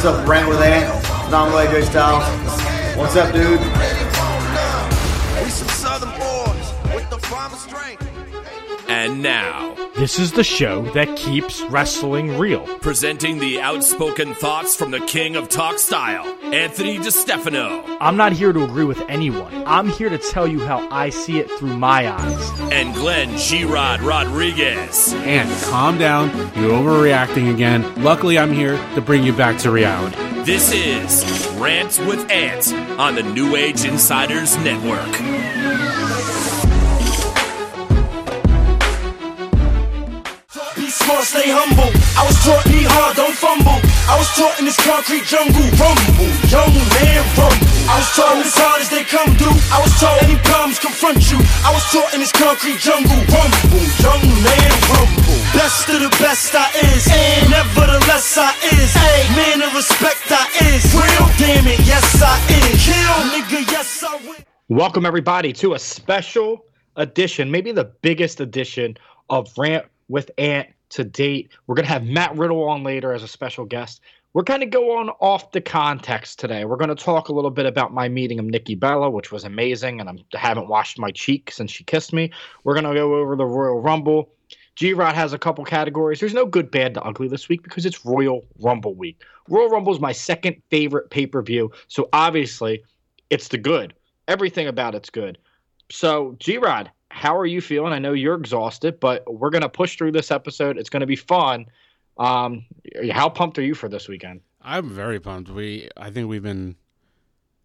What's up, Rant with Ant? Dom J Styles. What's up, dude? We some Southern boys with the farmer strength. And now, this is the show that keeps wrestling real. Presenting the outspoken thoughts from the king of talk style, Anthony DiStefano. I'm not here to agree with anyone. I'm here to tell you how I see it through my eyes. And Glenn G. Rod Rodriguez. And calm down. You're overreacting again. Luckily, I'm here to bring you back to reality. This is Rants with Ants on the New Age Insiders Network. Stay humble. I was taught be hard, don't fumble. I was taught in this concrete jungle, rumble, young man rumble. I was taught as hard as they come through. I was taught any problems confront you. I was taught in this concrete jungle, rumble, young man rumble. Best of the best I is, and nevertheless I is. Ay, man of respect I is. Real damn it, yes I is. Kill nigga, yes I will. Welcome everybody to a special edition, maybe the biggest edition of Rant with Ant to date. We're going to have Matt Riddle on later as a special guest. We're going to go off the context today. We're going to talk a little bit about my meeting of Nikki Bella, which was amazing, and I'm, I haven't washed my cheek since she kissed me. We're going to go over the Royal Rumble. G Rod has a couple categories. There's no good, bad, to ugly this week because it's Royal Rumble week. Royal Rumble is my second favorite pay per view, so obviously it's the good. Everything about it's good. So, G Rod, how are you feeling? I know you're exhausted, but we're going to push through this episode. It's going to be fun. Um, how pumped are you for this weekend? I'm very pumped. We, I think we've been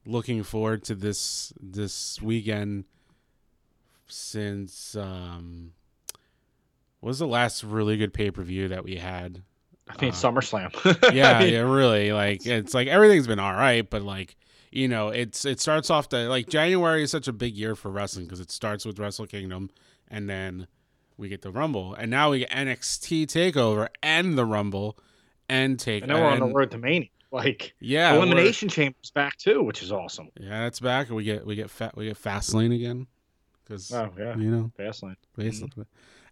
looking forward to this this weekend since um, what was the last really good pay per view that we had? I think uh, SummerSlam. yeah, yeah, really. Like it's like everything's been all right, but like you know, it's it starts off the like January is such a big year for wrestling because it starts with Wrestle Kingdom and then we get the Rumble, and now we get NXT Takeover and the Rumble and take. And now we're on the road to Mania. Like yeah, Elimination Chamber's back too, which is awesome. Yeah, it's back. We get we get fat we get Fastlane again because oh yeah, you know Fastlane. Fastlane. Mm-hmm.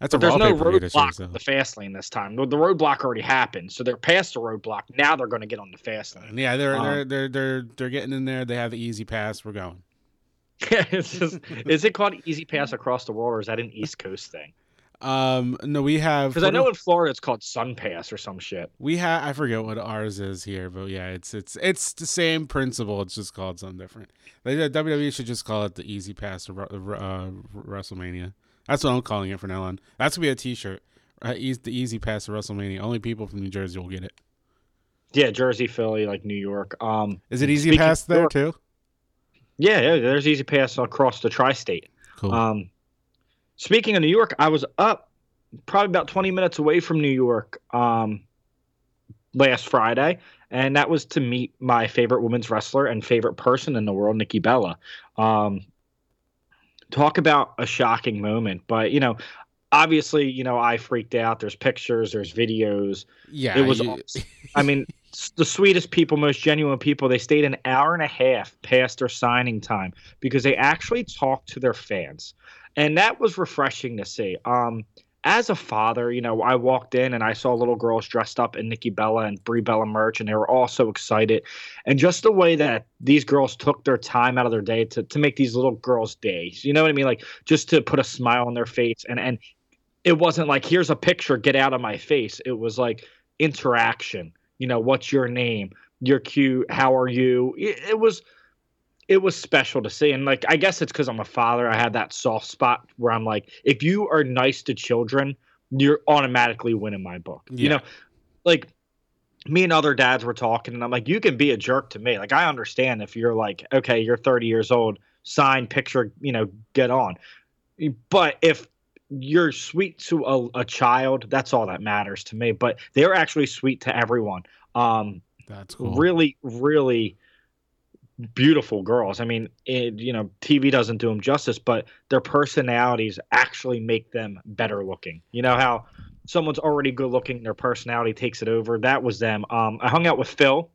That's there's no roadblock so. the fast lane this time. The, roadblock already happened, so they're past the roadblock. Now they're going to get on the fast lane. Yeah, they're um, they're they're they're they're getting in there. They have the easy pass. We're going. it's just, is it called Easy Pass across the world, or is that an East Coast thing? Um, no, we have because I know in Florida it's called Sun Pass or some shit. We have I forget what ours is here, but yeah, it's it's it's the same principle. It's just called something different. The WWE should just call it the Easy Pass to uh, WrestleMania. That's what I'm calling it from now on. That's gonna be a T-shirt. Uh, the easy pass to WrestleMania. Only people from New Jersey will get it. Yeah, Jersey, Philly, like New York. Um, is it easy pass there York, too? Yeah, yeah. There's easy pass across the tri-state. Cool. Um, speaking of New York, I was up probably about 20 minutes away from New York um, last Friday, and that was to meet my favorite women's wrestler and favorite person in the world, Nikki Bella. Um, talk about a shocking moment. But you know, obviously, you know, I freaked out. There's pictures, there's videos. Yeah, it was. You... I mean, the sweetest people, most genuine people. They stayed an hour and a half past their signing time because they actually talked to their fans, and that was refreshing to see. Um, as a father, you know, I walked in and I saw little girls dressed up in Nikki Bella and Brie Bella merch, and they were all so excited. And just the way that these girls took their time out of their day to, to make these little girls' days, you know what I mean? Like just to put a smile on their face. And, and it wasn't like, here's a picture, get out of my face. It was like interaction. You know, what's your name? You're cute. How are you? It, it was it was special to see. And like, I guess it's because I'm a father. I had that soft spot where I'm like, if you are nice to children, you're automatically winning my book. Yeah. You know, like me and other dads were talking, and I'm like, you can be a jerk to me. Like, I understand if you're like, okay, you're 30 years old, sign, picture, you know, get on. But if you're sweet to a, a child, that's all that matters to me. But they're actually sweet to everyone. Um, that's cool. Really, really beautiful girls. I mean, it, you know, TV doesn't do them justice, but their personalities actually make them better looking. You know how someone's already good looking, their personality takes it over. That was them. Um, I hung out with Phil.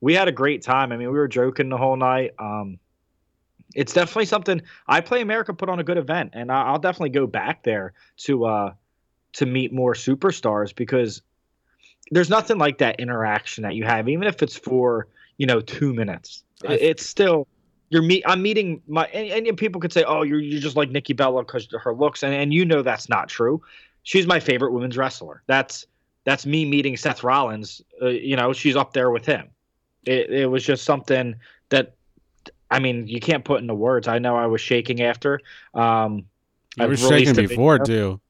We had a great time. I mean, we were joking the whole night. Um, it's definitely something iPlay America put on a good event, and I'll definitely go back there to uh, to meet more superstars because there's nothing like that interaction that you have, even if it's for you know two minutes. I- it's still you're meet. I'm meeting my and, and people could say, oh, you're you're just like Nikki Bella because her looks, and and you know that's not true. She's my favorite women's wrestler. That's that's me meeting Seth Rollins. Uh, you know, she's up there with him. It it was just something that. I mean, you can't put into words. I know I was shaking after. Um, You I've were shaking before video. too,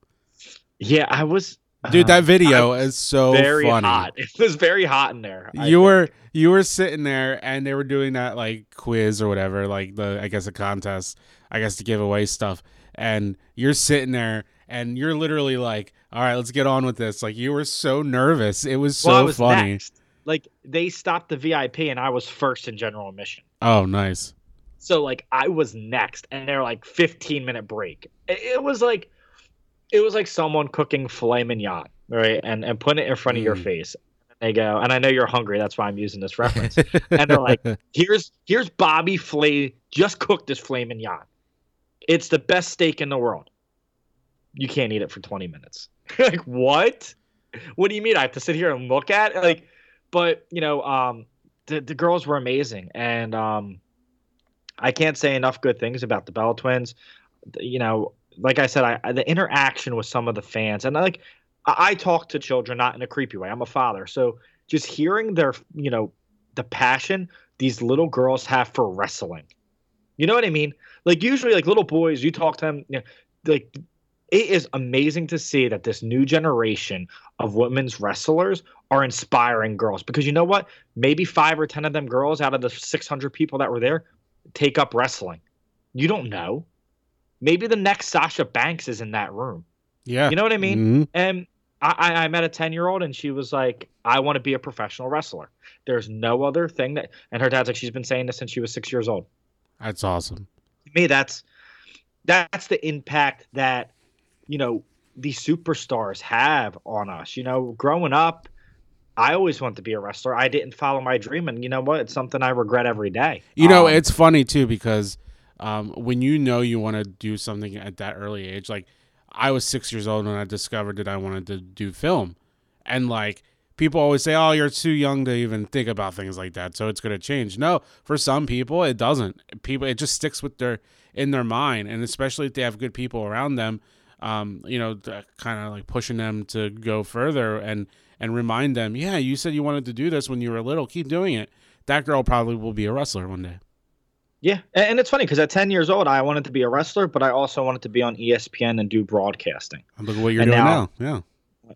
Yeah, I was. Dude. That video is so very funny. hot. It was very hot in there. I you think. were you were sitting there and they were doing that like quiz or whatever like the i guess a contest i guess to give away stuff and you're sitting there and you're literally like all right let's get on with this like you were so nervous it was so well, was funny next. Like they stopped the VIP and I was first in general admission. oh nice So like I was next, and they're like 15 minute break. It was like it was like someone cooking filet mignon, right, and and putting it in front of your Mm. face. They go, and I know you're hungry. That's why I'm using this reference. and they're like, "Here's here's Bobby Flay just cooked this filet mignon. It's the best steak in the world. You can't eat it for 20 minutes. like what? What do you mean? I have to sit here and look at it? like? But you know, um, the the girls were amazing, and um, I can't say enough good things about the Bell Twins. You know, like I said, I, I the interaction with some of the fans, and like I, I talk to children not in a creepy way. I'm a father, so just hearing their you know the passion these little girls have for wrestling. You know what I mean? Like usually, like little boys, you talk to them, you know, like it is amazing to see that this new generation of women's wrestlers are inspiring girls because you know what? Maybe five or ten of them girls out of the 600 people that were there take up wrestling. You don't know. Maybe the next Sasha Banks is in that room. yeah You know what I mean? Mhm. And I, I I met a 10 year old and she was like, I want to be a professional wrestler. There's no other thing that, and her dad's like, she's been saying this since she was six years old. that's awesome To me, that's, that's the impact that, you know, these superstars have on us. You know, growing up, I always wanted to be a wrestler. I didn't follow my dream. And you know what? It's something I regret every day. You know, Um, it's funny too because um, when you know you want to do something at that early age, like I was six years old when I discovered that I wanted to do film, and like people always say, "Oh, you're too young to even think about things like that," so it's going to change. No, for some people, it doesn't. People, it just sticks with their in their mind, and especially if they have good people around them, um, you know, kind of like pushing them to go further and and remind them, "Yeah, you said you wanted to do this when you were little. Keep doing it." That girl probably will be a wrestler one day. Yeah, and, it's funny because at 10 years old, I wanted to be a wrestler, but I also wanted to be on ESPN and do broadcasting. Look at what you're And doing now- now. Yeah.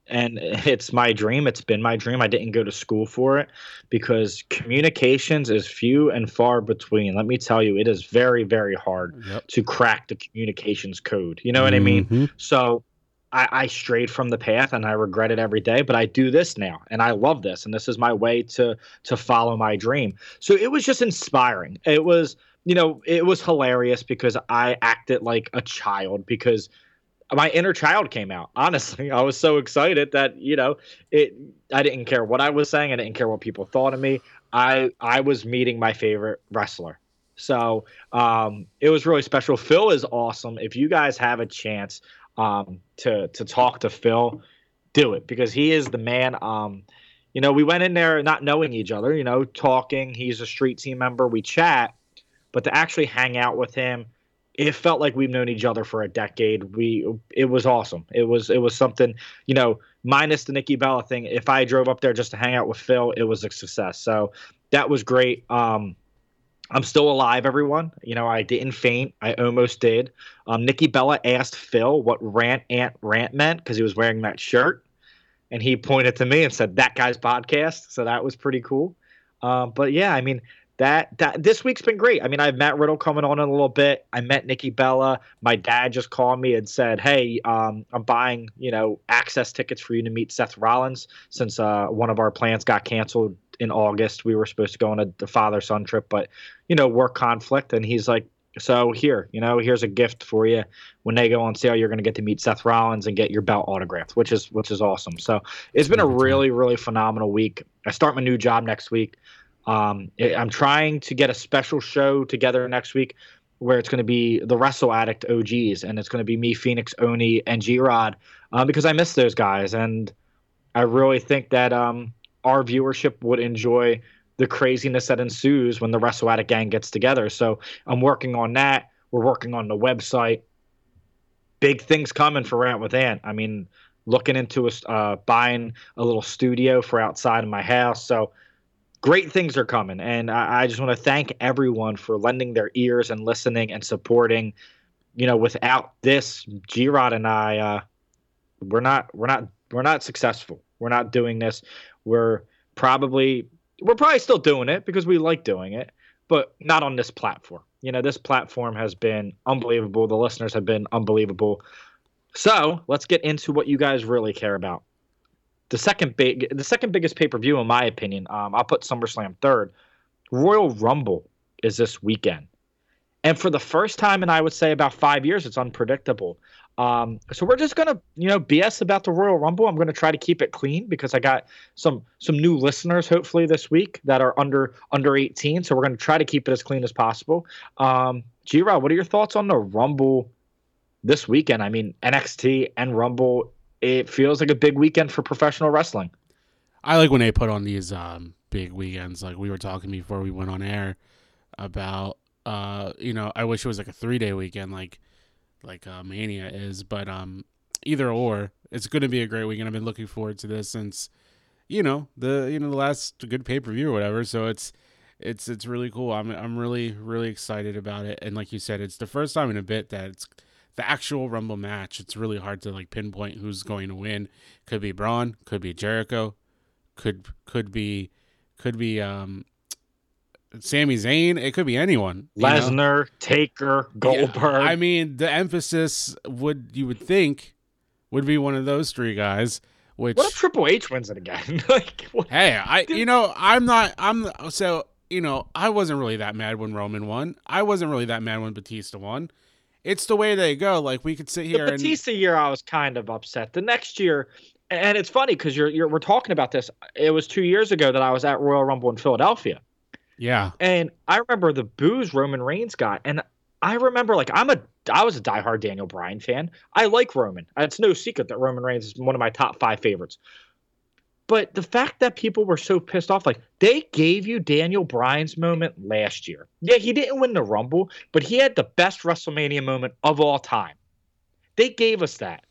And it's my dream. It's been my dream. I didn't go to school for it because communications is few and far between. Let me tell you, it is very, very hard Yep. to crack the communications code. You know what I mean? Mhm. So I, I strayed from the path and I regret it every day, but I do this now and I love this. And this is my way to to follow my dream. So it was just inspiring. It was, you know, it was hilarious because I acted like a child because my inner child came out. Honestly, I was so excited that, you know, it I didn't care what I was saying, I didn't care what people thought of me. I I was meeting my favorite wrestler. So um, it was really special. Phil is awesome. If you guys have a chance um, to to talk to Phil, do it because he is the man. Um, you know, we went in there not knowing each other. You know, talking. He's a street team member. We chat, but to actually hang out with him, it felt like we've known each other for a decade. We it was awesome. It was it was something. You know, minus the Nikki Bella thing. If I drove up there just to hang out with Phil, it was a success. So that was great. Um, I'm still alive, everyone. You know, I didn't faint. I almost did. Um, Nikki Bella asked Phil what rant ant rant meant because he was wearing that shirt, and he pointed to me and said that guy's podcast. So that was pretty cool. Um, but yeah, I mean that that this week's been great. I mean, I have Matt Riddle coming on in a little bit. I met Nikki Bella. My dad just called me and said, "Hey, um, I'm buying you know access tickets for you to meet Seth Rollins since uh, one of our plans got canceled in August. We were supposed to go on a, a father son trip, but you know work conflict." And he's like, "So here, you know, here's a gift for you. When they go on sale, you're going to get to meet Seth Rollins and get your belt autographed, which is which is awesome." So it's been a really really phenomenal week. I start my new job next week. Um, I'm trying to get a special show together next week where it's going to be the Wrestle Addict OGs, and it's going to be me, Phoenix, Oni, and G Rod, uh, because I miss those guys. And I really think that um, our viewership would enjoy the craziness that ensues when the Wrestle Addict gang gets together. So I'm working on that. We're working on the website. Big things coming for Rant with Ant. I mean, looking into a, uh, buying a little studio for outside of my house. So great things are coming, and I, I just want to thank everyone for lending their ears and listening and supporting. You know, without this, G Rod and I, uh, we're not, we're not, we're not successful. We're not doing this. We're probably, we're probably still doing it because we like doing it, but not on this platform. You know, this platform has been unbelievable. The listeners have been unbelievable. So let's get into what you guys really care about. The second big, the second biggest pay per view, in my opinion, um, I'll put SummerSlam third. Royal Rumble is this weekend, and for the first time in I would say about five years, it's unpredictable. Um, so we're just gonna, you know, BS about the Royal Rumble. I'm gonna try to keep it clean because I got some some new listeners hopefully this week that are under under 18. So we're gonna try to keep it as clean as possible. Um, G what are your thoughts on the Rumble this weekend? I mean, NXT and Rumble. It feels like a big weekend for professional wrestling. I like when they put on these um, big weekends. Like we were talking before we went on air about, uh, you know, I wish it was like a three day weekend, like like uh, Mania is. But um, either or, it's going to be a great weekend. I've been looking forward to this since, you know, the you know the last good pay per view or whatever. So it's it's it's really cool. I'm I'm really really excited about it. And like you said, it's the first time in a bit that it's the actual Rumble match. It's really hard to like pinpoint who's going to win. Could be Braun, could be Jericho, could could be could be um Sami Zayn. It could be anyone. Lesnar, Taker, Goldberg. Yeah, I mean, the emphasis would you would think would be one of those three guys. Which what if Triple H wins it again? like, what? hey, I you know I'm not I'm so you know I wasn't really that mad when Roman won. I wasn't really that mad when Batista won. It's the way they go. Like we could sit here the and Batista year, I was kind of upset. The next year, and it's funny because you're, you're we're talking about this. It was two years ago that I was at Royal Rumble in Philadelphia, yeah, and I remember the boos Roman Reigns got, and I remember like I'm a I was a diehard Daniel Bryan fan. I like Roman. It's no secret that Roman Reigns is one of my top five favorites. But the fact that people were so pissed off, like they gave you Daniel Bryan's moment last year. Yeah, he didn't win the Rumble, but he had the best WrestleMania moment of all time. They gave us that.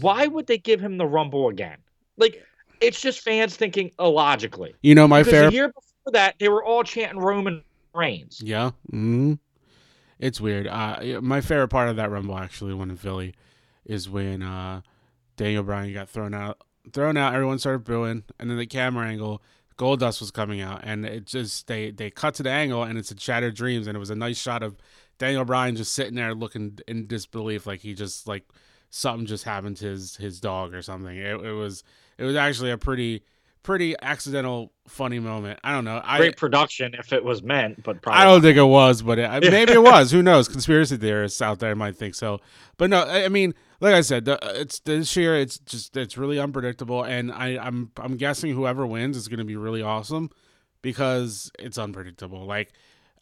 Why would they give him the Rumble again? Like, it's just fans thinking illogically. you know my Because fair the year before that, they were all chanting Roman Reigns. Yeah. hmm It's weird. Uh, my favorite part of that rumble actually, when in Philly, is when uh, Daniel Bryan got thrown out. Thrown out. Everyone started booing, and then the camera angle, Goldust was coming out, and it just they they cut to the angle, and it's a Shattered Dreams, and it was a nice shot of Daniel Bryan just sitting there looking in disbelief, like he just like something just happened to his his dog or something. It, it was it was actually a pretty pretty accidental funny moment. I don't know. I Great production if it was meant, but probably I don't think it was, but it, maybe it was. Who knows? Conspiracy theorists out there might think so, but no. I I mean, like I said, the, it's this year. It's just it's really unpredictable, and I, I'm I'm guessing whoever wins is going to be really awesome because it's unpredictable. Like,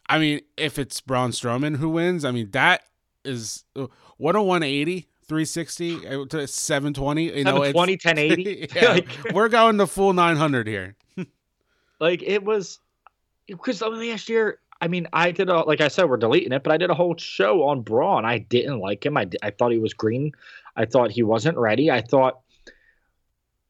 I mean, if it's Braun Strowman who wins, I mean that is uh, what a 180. 360 uh, to 720 you know it's 720, 1080. yeah, Like- we're going the full 900 here like it was because last year i mean i did a like i said we're deleting it but i did a whole show on braun i didn't like him. I, I thought he was green. I thought he wasn't ready. I thought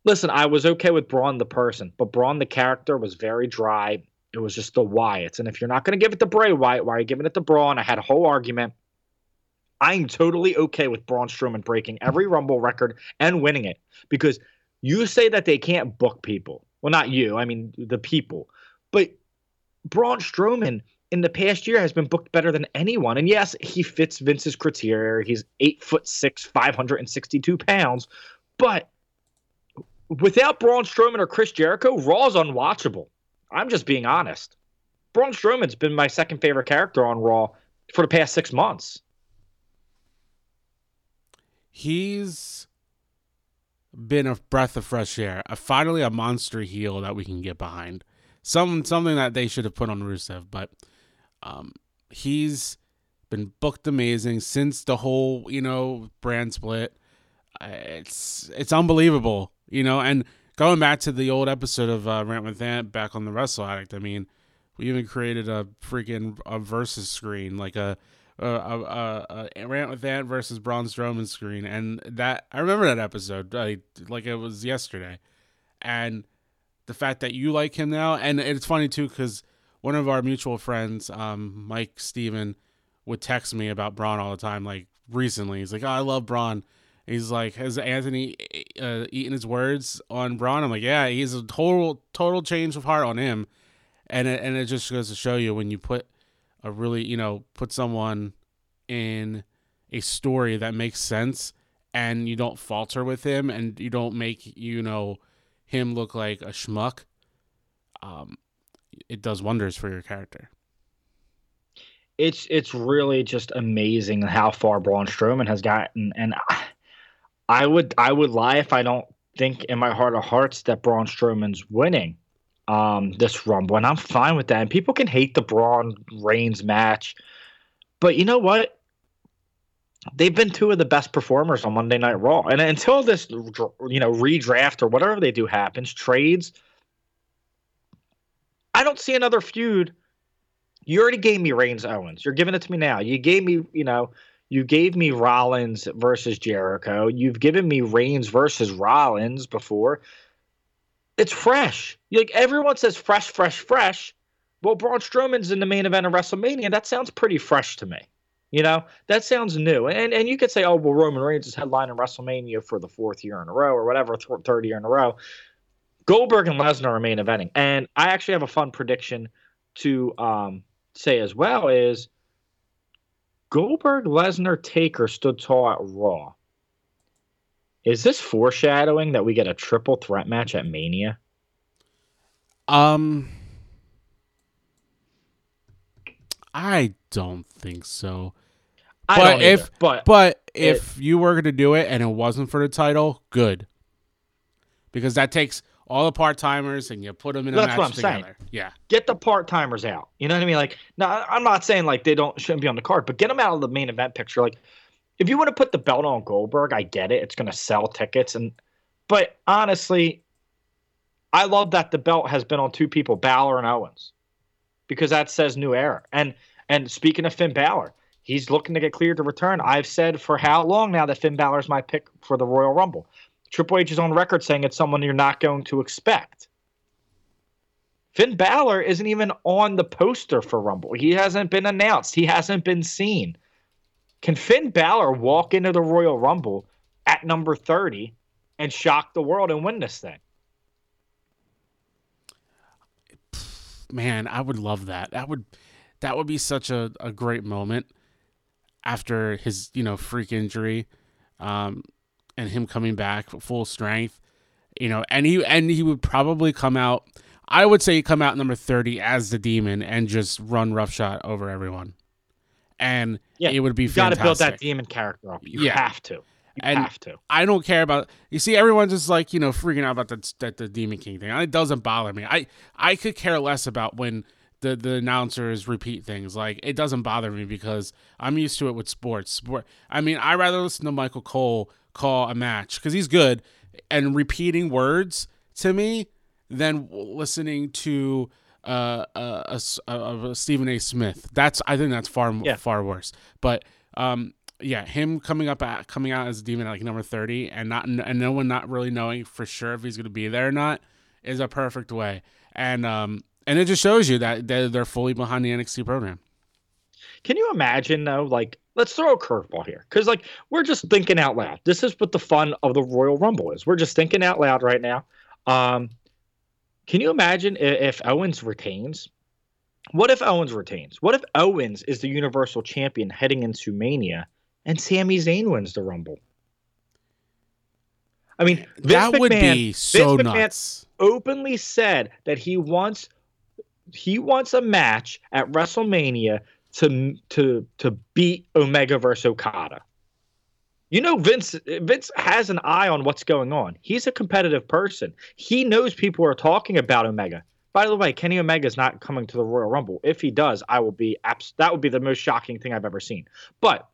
listen i was okay with braun the person but braun the character was very dry. It was just the wyatts and if you're not going to give it to bray wyatt why are you giving it to braun i had a whole argument. I'm totally okay with braun strowman breaking every rumble record and winning it because you say that they can't book people. Well, not you. I mean the people. But Braun Strowman in the past year has been booked better than anyone. And yes, he fits Vince's criteria. He's eight foot six, five hundred and sixty-two pounds. But without Braun Strowman or Chris Jericho, Raw's unwatchable. I'm just being honest. Braun Strowman's been my second favorite character on Raw for the past six months. he's been a breath of fresh air. A, finally, a monster heel that we can get behind. Some something that they should have put on Rusev, but um, he's been booked amazing since the whole you know brand split. Uh, It's it's unbelievable, you know. And going back to the old episode of uh, Rant with Ant back on the Wrestle Addict. I mean, we even created a freaking a versus screen, like a a, a, a Rant with Ant versus Braun Strowman screen, and that I remember that episode like like it was yesterday, and the fact that you like him now, and it's funny too because one of our mutual friends, um, Mike Steven, would text me about Braun all the time. Like recently, he's like, "Oh, I love Braun." He's like, "Has Anthony uh, eaten his words on Braun?" I'm like, "Yeah, he's a total total change of heart on him," and it, and it just goes to show you when you put a really you know put someone in a story that makes sense and you don't falter with him and you don't make you know him look like a schmuck um it does wonders for your character it's it's really just amazing how far Braun Strowman has gotten, and I, would I would lie if I don't think in my heart of hearts that Braun Strowman's winning um, this Rumble, and I'm fine with that. And people can hate the Braun Reigns match, but you know what? They've been two of the best performers on Monday Night Raw, and until this you know redraft or whatever they do happens, trades, I don't see another feud you already gave me Reigns Owens. You're giving it to me now. You gave me, you know, you gave me Rollins versus Jericho. You've given me Reigns versus Rollins before. It's fresh. Like everyone says fresh, fresh, fresh. Well, Braun Strowman's in the main event of WrestleMania. That sounds pretty fresh to me. You know, that sounds new. And and you could say, oh, well, Roman Reigns is headlining WrestleMania for the fourth year in a row or whatever, third year in a row. Goldberg and Lesnar are main eventing. And I actually have a fun prediction to um, say as well is Goldberg, Lesnar, Taker stood tall at Raw. Is this foreshadowing that we get a triple threat match at Mania? Um, I don't think so. I but if either, but but if it, you were going to do it and it wasn't for the title, good. Because that takes all the part timers and you put them in a That's match what I'm together. saying. Yeah, get the part timers out. You know what I mean? Like, now I'm not saying like they don't shouldn't be on the card, but get them out of the main event picture. Like, if you want to put the belt on Goldberg, I get it. It's going to sell tickets, and but honestly, I love that the belt has been on two people, Balor and Owens, because that says new era. And and speaking of Finn Balor, he's looking to get cleared to return. I've said for how long now that Finn Balor is my pick for the Royal Rumble. Triple H is on record saying it's someone you're not going to expect. Finn Balor isn't even on the poster for Rumble. He hasn't been announced. He hasn't been seen. Can Finn Balor walk into the Royal Rumble at number 30 and shock the world and win this thing? Man, I would love that. That would that would be such a, a great moment after his, you know, freak injury. Um, and him coming back full strength, you know, and he and he would probably come out. I would say he come out number thirty as the demon and just run roughshod over everyone, and yeah, it would be. You got to build that demon character up. You yeah. have to. You and have to. I don't care about. You see, everyone's just like you know freaking out about the that the Demon King thing. It doesn't bother me. I I could care less about when the the announcers repeat things. Like it doesn't bother me because I'm used to it with sports. Sport. I mean, I rather listen to Michael Cole call a match because he's good and repeating words to me than listening to uh, a, a, a, Stephen A. Smith. That's I think that's far yeah. far worse. But um, yeah, him coming up at, coming out as a demon at like number thirty and not and no one not really knowing for sure if he's going to be there or not is a perfect way. And um, and it just shows you that they're, they're fully behind the NXT program. Can you imagine though, like let's throw a curveball here. Because like we're just thinking out loud. This is what the fun of the royal rumble is. We're just thinking out loud right now. Um, can you imagine if, if owens retains? What if owens retains? What if owens is the universal champion heading into mania and Sami Zayn wins the rumble? I mean, Vince that McMahon, would be so Vince nuts. openly said that he wants he wants a match at WrestleMania to to to beat Omega versus Okada. You know, Vince Vince has an eye on what's going on. He's a competitive person. He knows people are talking about Omega. By the way, Kenny Omega is not coming to the Royal Rumble. If he does, I will be abs- that would be the most shocking thing I've ever seen. But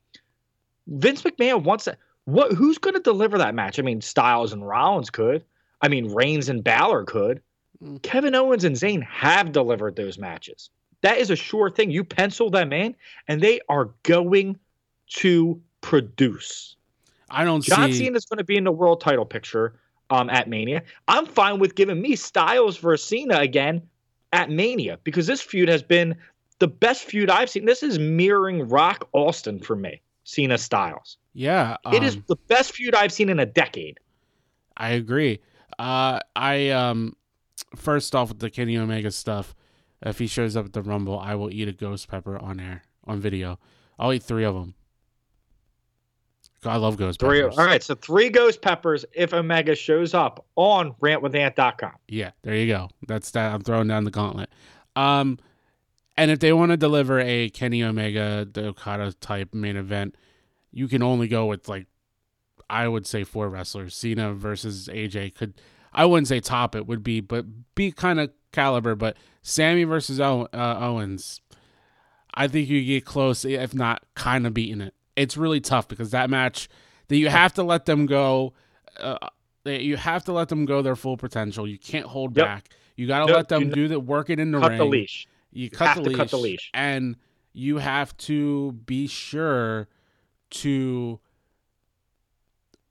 Vince McMahon wants that. What? Who's going to deliver that match? I mean, Styles and Rollins could. I mean, Reigns and Balor could. Mm. Kevin Owens and Zayn have delivered those matches. That is a sure thing. You pencil them in, and they are going to produce. I don't John see. Cena's going to be in the world title picture um, at Mania. I'm fine with giving me Styles versus Cena again at Mania because this feud has been the best feud I've seen. This is mirroring Rock Austin for me, Cena Styles. yeah, it is um, the best feud I've seen in a decade. I agree. Uh, I um, first off with the Kenny Omega stuff. If he shows up at the Rumble, I will eat a ghost pepper on air on video. I'll eat three of them. I love ghost Three, peppers. all right, so three ghost peppers if Omega shows up on rantwithant.com. Yeah, there you go. That's that. I'm throwing down the gauntlet. Um, and if they want to deliver a Kenny Omega, the Okada type main event, you can only go with like, I would say four wrestlers. Cena versus AJ could, I wouldn't say top it would be, but be kind of caliber. But Sami versus Ow- uh, Owens, I think you get close, if not kind of beating it. It's really tough because that match that you have to let them go. Uh, you have to let them go their full potential. You can't hold Yep. back. You got to Nope, let them you do the work it in the Cut ring. the leash. You cut, have the to leash, cut the leash. and you have to be sure to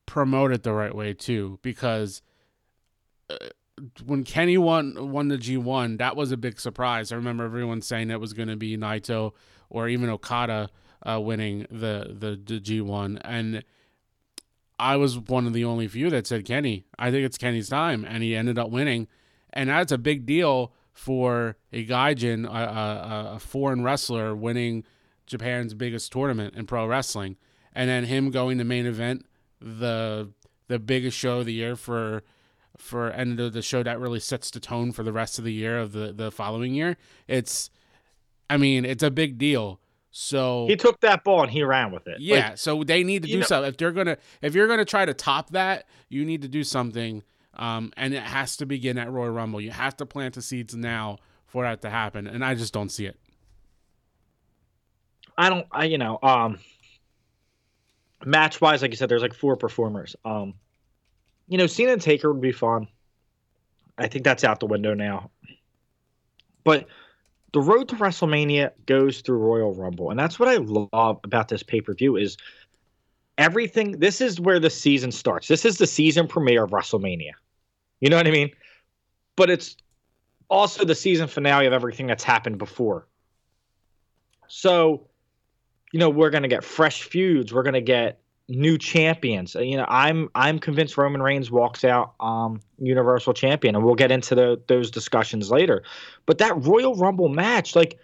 promote it the right way too, because uh, when Kenny won won the G one, that was a big surprise. I remember everyone saying it was going to be Naito or even Okada uh, winning the the, G one, and I was one of the only few that said Kenny. I think it's Kenny's time, and he ended up winning, and that's a big deal for a gaijin, a, a, a foreign wrestler, winning Japan's biggest tournament in pro wrestling, and then him going to main event, the the biggest show of the year for for and the, the show that really sets the tone for the rest of the year of the the following year. It's, I mean, it's a big deal. So He took that ball and he ran with it. yeah, Like, so they need to do know- something. If they're gonna, if you're gonna try to top that, you need to do something, um, and it has to begin at Royal Rumble. You have to plant the seeds now for that to happen, and I just don't see it. I don't. I you know um. Match wise, like you said, there's like four performers. Um, you know, Cena and Taker would be fun. I think that's out the window now. But the road to WrestleMania goes through Royal Rumble, and that's what I love about this pay per view is everything. This is where the season starts. This is the season premiere of WrestleMania. You know what I mean? But it's also the season finale of everything that's happened before. So, you know, we're gonna get fresh feuds. We're gonna get new champions. Uh, You know, I'm I'm convinced Roman Reigns walks out um Universal Champion, and we'll get into the, those discussions later. But that Royal Rumble match, like,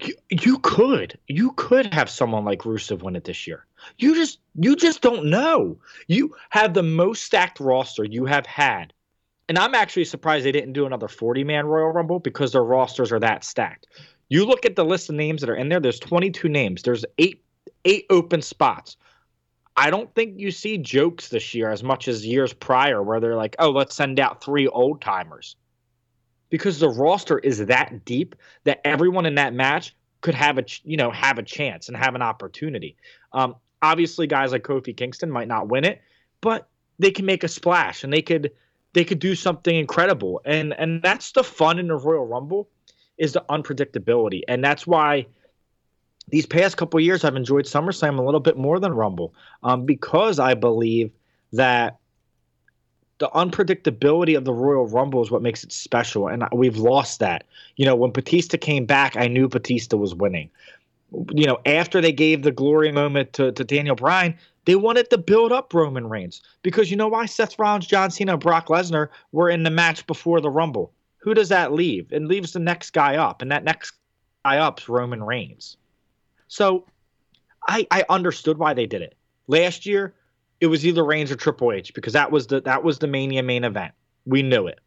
you, you could you could have someone like Rusev win it this year. You just you just don't know. You have the most stacked roster you have had. And I'm actually surprised they didn't do another 40 man Royal Rumble because their rosters are that stacked. You look at the list of names that are in there, there's 22 names. There's eight eight open spots. I don't think you see jokes this year as much as years prior where they're like, "Oh, let's send out three old timers." Because the roster is that deep that everyone in that match could have a you know have a chance and have an opportunity. Um, obviously, guys like Kofi Kingston might not win it, but they can make a splash and they could they could do something incredible. And and that's the fun in the Royal Rumble is the unpredictability, and that's why these past couple years I've enjoyed SummerSlam a little bit more than Rumble, um, because I believe that the unpredictability of the Royal Rumble is what makes it special, and we've lost that. You know, when Batista came back, I knew Batista was winning. You know, after they gave the glory moment to, to Daniel Bryan, they wanted to build up Roman Reigns because you know why Seth Rollins, John Cena, Brock Lesnar were in the match before the Rumble. Who does that leave? It leaves the next guy up, and that next guy up's Roman Reigns. So I I understood why they did it. Last year, it was either Reigns or Triple H because that was the that was the Mania main event. We knew it.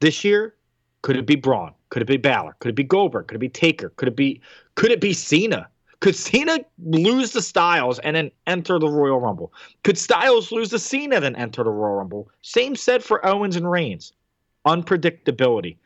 This year, could it be Braun? Could it be Balor? Could it be Goldberg? Could it be Taker? Could it be could it be Cena? Could Cena lose the Styles and then enter the Royal Rumble? Could Styles lose the Cena and then enter the Royal Rumble? Same said for Owens and Reigns. Unpredictability.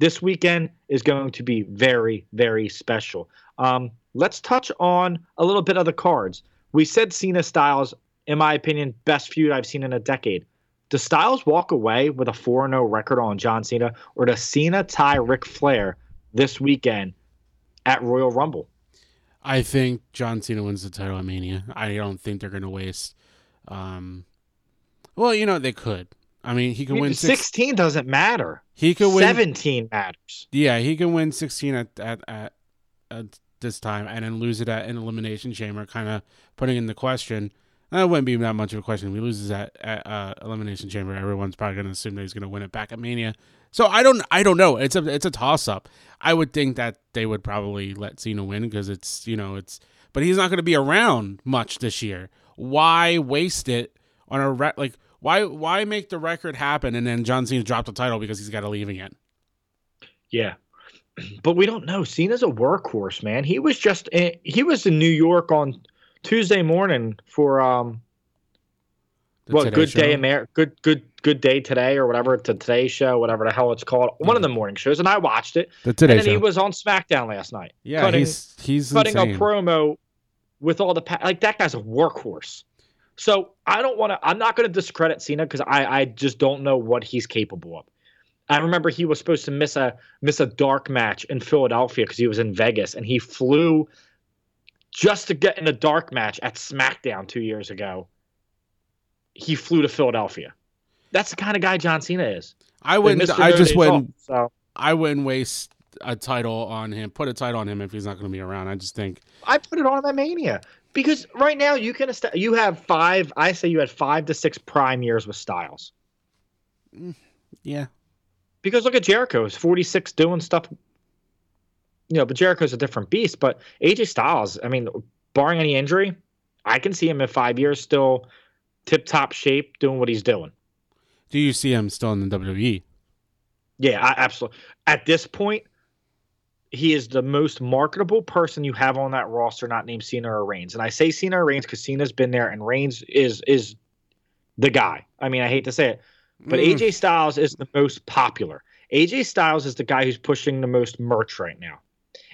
This weekend is going to be very, very special. Um, let's touch on a little bit of the cards. We said Cena Styles, in my opinion, best feud I've seen in a decade. Does Styles walk away with a 4 0 record on John Cena, or does Cena tie Ric Flair this weekend at Royal Rumble? I think John Cena wins the title at Mania. I don't think they're going to waste. Um, well, you know they could. I mean, he I can mean, win six, 16 doesn't matter. He could win 17 matters. Yeah, he can win 16 at at, at, at this time and then lose it at an elimination chamber, kind of putting in the question. That wouldn't be that much of a question. If he loses at, at uh, elimination chamber, everyone's probably going to assume that he's going to win it back at Mania. So I don't, I don't know. It's a, it's a toss up. I would think that they would probably let Cena win because it's, you know, it's, but he's not going to be around much this year. Why waste it on a re- like? Why, why make the record happen and then John Cena drop the title because he's got to leave again? Yeah. But we don't know. Cena's a workhorse, man. He was just in, he was in New York on Tuesday morning for um The what Today good Show? day America good good good day today or whatever the Today Show whatever the hell it's called one of the morning shows and I watched it The Today and then Show. he was on SmackDown last night yeah, cutting, he's he's cutting insane. a promo with all the pa- like that guy's a workhorse so I don't want to I'm not going to discredit Cena because I I just don't know what he's capable of I remember he was supposed to miss a miss a dark match in Philadelphia because he was in Vegas and he flew just to get in a dark match at SmackDown two years ago. He flew to Philadelphia. That's the kind of guy John Cena is. I wouldn't. I just wouldn't. So I wouldn't waste a title on him. Put a title on him if he's not going to be around. I just think I put it on him at Mania because right now you can est- you have five. I say you had five to six prime years with Styles. Mm, yeah. Because look at Jericho, he's 46 doing stuff. You know, but Jericho's a different beast. But AJ Styles, I mean, barring any injury, I can see him in five years still tip top shape doing what he's doing. Do you see him still in the? WWE? Yeah, I, absolutely. At this point, he is the most marketable person you have on that roster, not named Cena or Reigns. And I say Cena or Reigns because Cena's been there and Reigns is is the guy. I mean, I hate to say it, but Mm. AJ Styles is the most popular. AJ Styles is the guy who's pushing the most merch right now.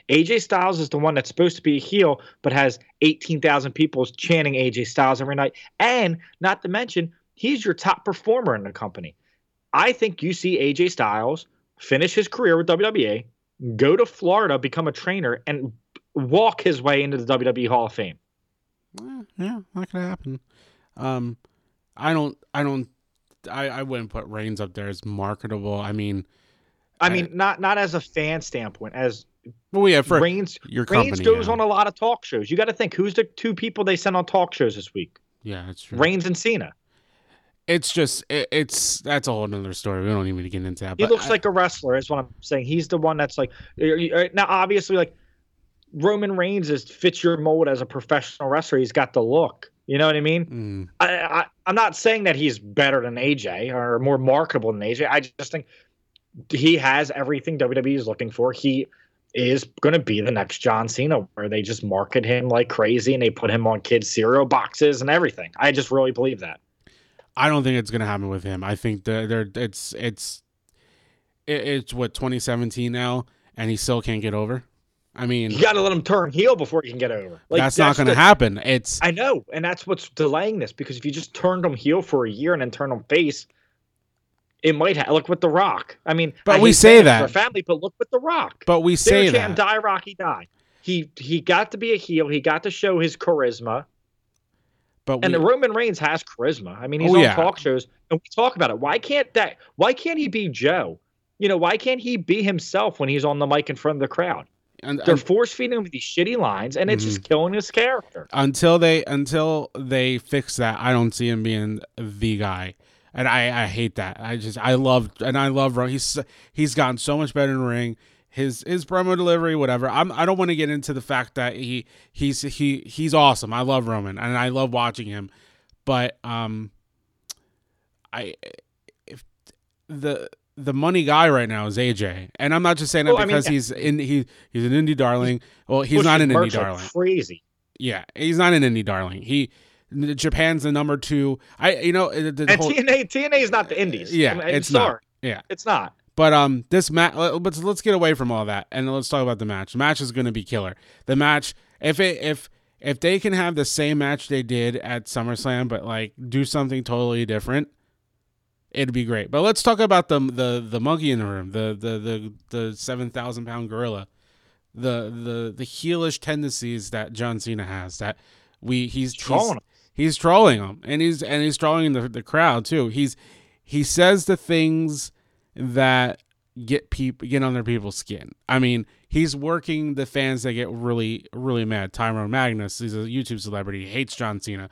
AJ Styles is the one that's supposed to be a heel, but has 18,000 people chanting AJ Styles every night. And not to mention, he's your top performer in the company. I think you see AJ Styles finish his career with WWE, go to Florida, become a trainer, and walk his way into the WWE Hall of Fame. Yeah, that could happen. Um, I don't. I don't. I, I wouldn't put Reigns up there as marketable. I mean, I I- mean, not not as a fan standpoint, as well, yeah, for Reigns. your Reigns company. goes yeah. on a lot of talk shows. You got to think who's the two people they sent on talk shows this week? yeah, that's true. Reigns and Cena. It's just it, it's that's a whole nother story. We don't even need to get into that. He looks I- like a wrestler. Is what I'm saying. He's the one that's like uh, now. Obviously, like Roman Reigns is fits your mold as a professional wrestler. He's got the look. You know what I mean? Mm, I, I I'm not saying that he's better than AJ or more marketable than AJ. I just think he has everything WWE is looking for. He is going to be the next John Cena, where they just market him like crazy and they put him on kids' cereal boxes and everything. I just really believe that. I don't think it's gonna happen with him. I think that it's it's it, it's what 2017 now, and he still can't get over. I mean, You got to let him turn heel before he can get over. Like that's, not gonna the- happen. It's I know, and that's what's delaying this because if you just turned him heel for a year and then turned him face, it might ha- look with The Rock. I mean, But I we say that. for family, but look with The Rock. but we say chanting, that. "Die Rocky, die." He he got to be a heel. He got to show his charisma, But and we, Roman Reigns has charisma. I mean, he's Oh, on yeah. talk shows, and we talk about it. Why can't that? Why can't he be Joe? You know, why can't he be himself when he's on the mic in front of the crowd? and, They're force feeding him these shitty lines, and it's just Mm-hmm. killing his character. until they until they fix that, I don't see him being the guy. And I, I hate that. I just I love and I love he's he's gotten so much better in the ring. His his promo delivery, whatever. I'm I don't want to get into the fact that he he's he he's awesome. I love Roman and I love watching him. But um I if the the money guy right now is AJ. And I'm not just saying that Well, I mean, because he's in he he's an indie darling. Well, he's not an indie darling. Crazy. Yeah, he's not an indie darling. He Japan's the number two. I you know the, the And whole, TNA, TNA is not the Indies. Yeah, I'm, I'm it's sorry. not. Yeah, It's not. But um, this match. Let's let's get away from all that and let's talk about the match. The match is going to be killer. The match, if it if if they can have the same match they did at SummerSlam, but like do something totally different, it'd be great. But let's talk about the the the monkey in the room, the the the the seven thousand pound gorilla, the the the heelish tendencies that John Cena has. That we he's trolling him. He's trolling them, and he's and he's trolling the the crowd too. He's he says the things that get people get on their people's skin. I mean, he's working the fans that get really really mad. Tyrone Magnus, he's a YouTube celebrity, he hates John Cena.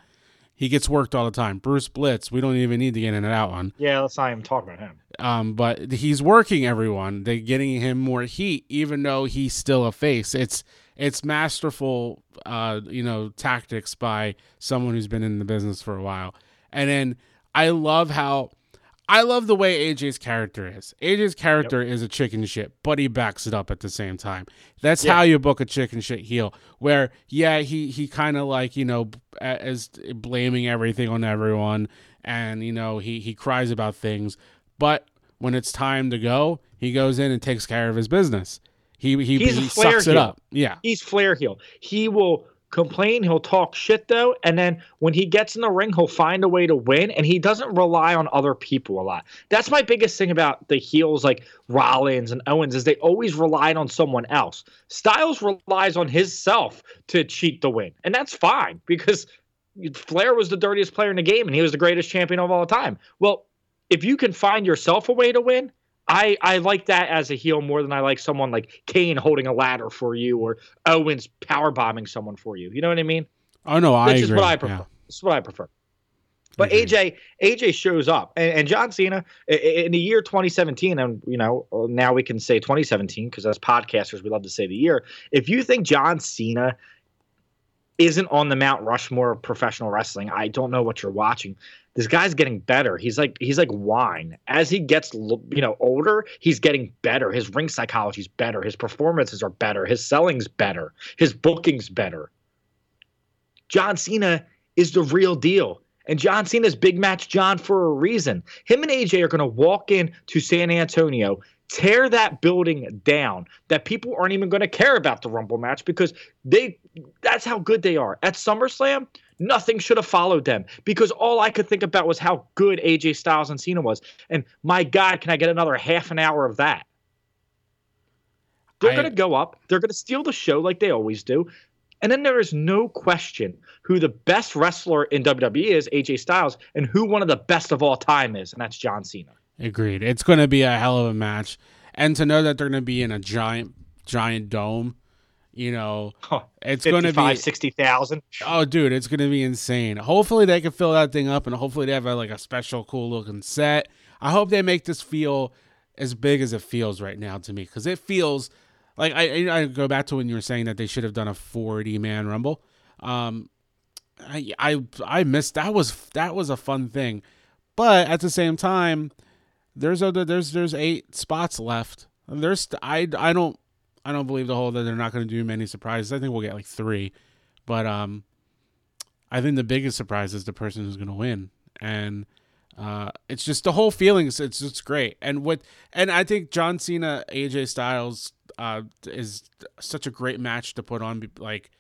He gets worked all the time. Bruce Blitz, we don't even need to get in and out on. Yeah, let's not even talk about him. Um, but he's working everyone. They're getting him more heat, even though he's still a face. It's it's masterful, uh, you know, tactics by someone who's been in the business for a while. And then I love how I love the way AJ's character is. AJ's character yep. is a chicken shit, but he backs it up at the same time. That's yeah. how you book a chicken shit heel. Where yeah, he he kind of like you know is blaming everything on everyone, and you know he he cries about things, but when it's time to go, he goes in and takes care of his business. He he, he sucks heel. it up. Yeah, he's Flair heel. He will complain. He'll talk shit though, and then when he gets in the ring, he'll find a way to win, and he doesn't rely on other people a lot. That's my biggest thing about the heels like Rollins and Owens is they always relied on someone else. Styles relies on his self to cheat the win, and that's fine because Flair was the dirtiest player in the game, and he was the greatest champion of all time. Well, if you can find yourself a way to win, I, I like that as a heel more than I like someone like Kane holding a ladder for you or Owens power bombing someone for you. You know what I mean? Oh no, I That's agree. what I prefer. Yeah. That's what I prefer. But AJ AJ shows up, and, and, John Cena in the year 2017, and you know uh, now we can say 2017 because as podcasters we love to say the year. If you think John Cena isn't on the Mount Rushmore of professional wrestling, I don't know what you're watching this guy's getting better. He's like he's like wine. As he gets you know older, he's getting better. His ring psychology's better. His performances are better. His selling's better. His booking's better. John Cena is the real deal. And John Cena's big match John for a reason. Him and AJ are going to walk in to San Antonio, tear that building down. That people aren't even going to care about the Rumble match because they that's how good they are. At SummerSlam, Nothing should have followed them because all I could think about was how good AJ Styles and Cena was. And my God, can I get another half an hour of that? They're going to go up. They're going to steal the show like they always do. And then there is no question who the best wrestler in WWE is, AJ Styles, and who one of the best of all time is, and that's John Cena. Agreed. It's going to be a hell of a match. And to know that they're going to be in a giant, giant dome you know, it's going to be 60,000. Oh, dude, it's going to be insane. Hopefully, they can fill that thing up, and hopefully, they have a, like a special, cool looking set. I hope they make this feel as big as it feels right now to me because it feels like I, I go back to when you were saying that they should have done a 40 man rumble. Um, I I I missed that was that was a fun thing, but at the same time, there's other there's there's eight spots left. There's I I don't I don't believe the whole that they're not going to do many surprises. I think we'll get like three, but um, I think the biggest surprise is the person who's going to win, and uh, it's just the whole feeling. It's just great, and what and I think John Cena, AJ Styles, uh, is such a great match to put on. Like,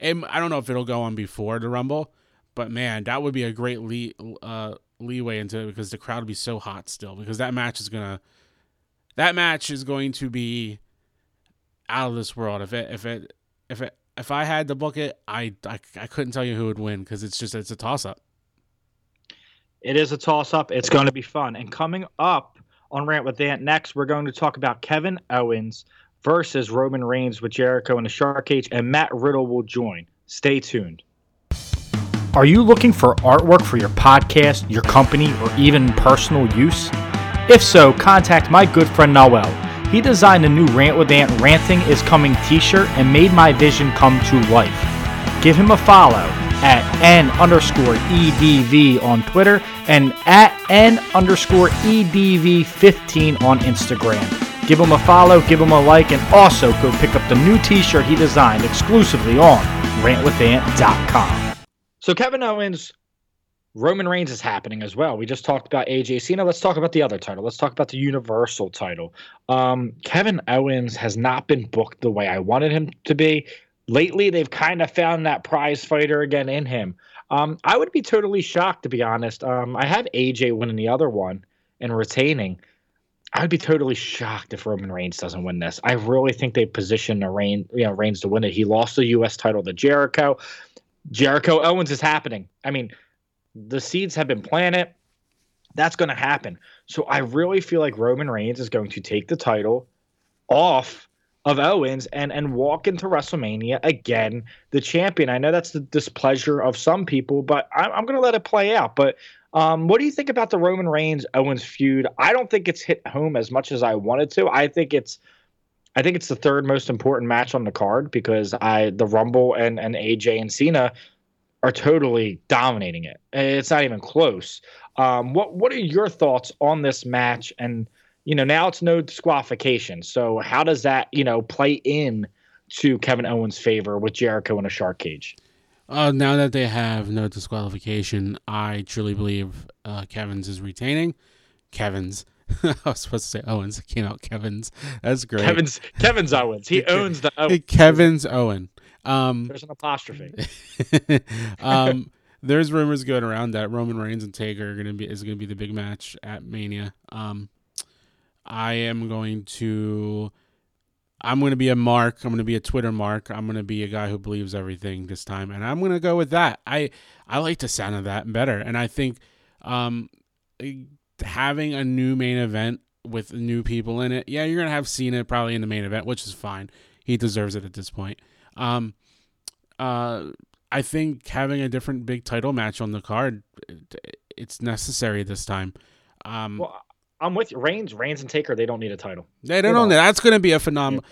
I don't know if it'll go on before the Rumble, but man, that would be a great lee uh, leeway into it because the crowd would be so hot still because that match is gonna that match is going to be out of this world. If it if it if it if I had to book it, I I, I couldn't tell you who would win because it's just it's a toss up. It is a toss up. It's going to be fun. And coming up on Rant with Ant next, we're going to talk about Kevin Owens versus Roman Reigns with Jericho in the Shark Cage, and Matt Riddle will join. Stay tuned. Are you looking for artwork for your podcast, your company, or even personal use? If so, contact my good friend Noel he designed a new Rant with Ant Ranting is Coming t shirt and made my vision come to life. Give him a follow at N underscore EDV on Twitter and at N underscore EDV15 on Instagram. Give him a follow, give him a like, and also go pick up the new t shirt he designed exclusively on rantwithant.com. So Kevin Owens Roman Reigns is happening as well. We just talked about AJ Cena. Let's talk about the other title. Let's talk about the Universal title. Um, Kevin Owens has not been booked the way I wanted him to be. Lately, they've kind of found that prize fighter again in him. Um, I would be totally shocked, to be honest. Um, I have AJ winning the other one, and retaining. I would be totally shocked if Roman Reigns doesn't win this. I really think they position a Reign, you know, Reigns to win it. He lost the U.S. title to Jericho. Jericho Owens is happening. I mean, the seeds have been planted. That's going to happen. So I really feel like Roman Reigns is going to take the title off of Owens and and walk into WrestleMania again the champion. I know that's the displeasure of some people, but I'm, I'm going to let it play out. But um, what do you think about the Roman Reigns Owens feud? I don't think it's hit home as much as I wanted to. I think it's I think it's the third most important match on the card because I the Rumble and and AJ and Cena are totally dominating it. It's not even close. Um, what what are your thoughts on this match and you know, now it's no disqualification. So how does that, you know, play in to Kevin Owens' favor with Jericho in a shark cage? Uh, now that they have no disqualification, I truly believe uh, Kevin's is retaining. Kevin's. I was supposed to say Owens. It came out Kevin's. That's great. Kevin's Kevin's Owens. He owns the Owens. Kevin's Owen. Um, There's an apostrophe. um, there's rumors going around that Roman Reigns and Taker are gonna be is gonna be the big match at Mania. Um, I am going to I'm going to be a mark. I'm going to be a Twitter mark. I'm going to be a guy who believes everything this time, and I'm going to go with that. I I like the sound of that better, and I think um, having a new main event with new people in it. Yeah, you're going to have Cena probably in the main event, which is fine. He deserves it at this point. Um, uh, I think having a different big title match on the card, it's necessary this time. Um, well, I'm with you. Reigns, Reigns, and Taker, they don't need a title. They don't that. That's going to be a phenomenal.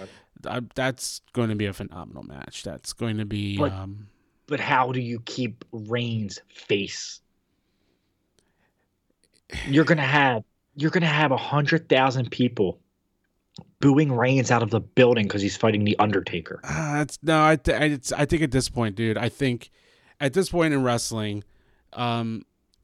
Uh, that's going to be a phenomenal match. That's going to be. But, um, but how do you keep Reigns face? You're gonna have you're gonna have a hundred thousand people booing Reigns out of the building because he's fighting the Undertaker. Uh, that's no, I th- I think at this point, dude, I think at this point in wrestling, um,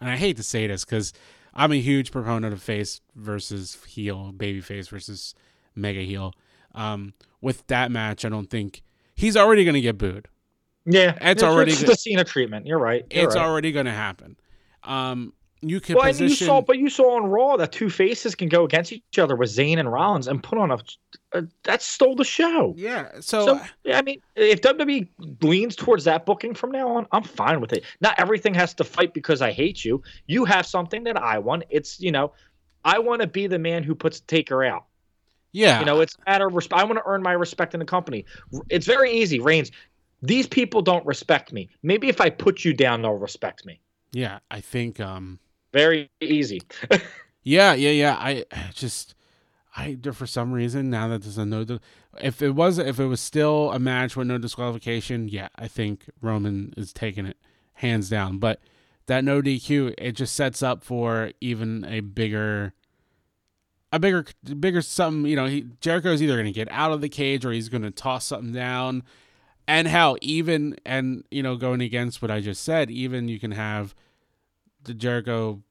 and I hate to say this because I'm a huge proponent of face versus heel, baby face versus mega heel. Um, with that match, I don't think he's already going to get booed. Yeah, it's, already the Cena treatment. You're right. You're it's right. already going to happen. Um, you can well, position. you saw, but you saw on Raw that two faces can go against each other with Zayn and Rollins and put on a, a that stole the show. Yeah. So, so yeah, I mean, if WWE leans towards that booking from now on, I'm fine with it. Not everything has to fight because I hate you. You have something that I want. It's you know, I want to be the man who puts Taker out. Yeah. You know, it's a matter of respect. I want to earn my respect in the company. It's very easy, Reigns. These people don't respect me. Maybe if I put you down, they'll respect me. Yeah, I think um very easy. yeah, yeah, yeah. I just I for some reason now that there's a no if it was if it was still a match with no disqualification, yeah, I think Roman is taking it hands down. But that no DQ, it just sets up for even a bigger a bigger bigger something, you know, he, Jericho's either going to get out of the cage or he's going to toss something down. And hell, even and you know going against what I just said, even you can have the Jericho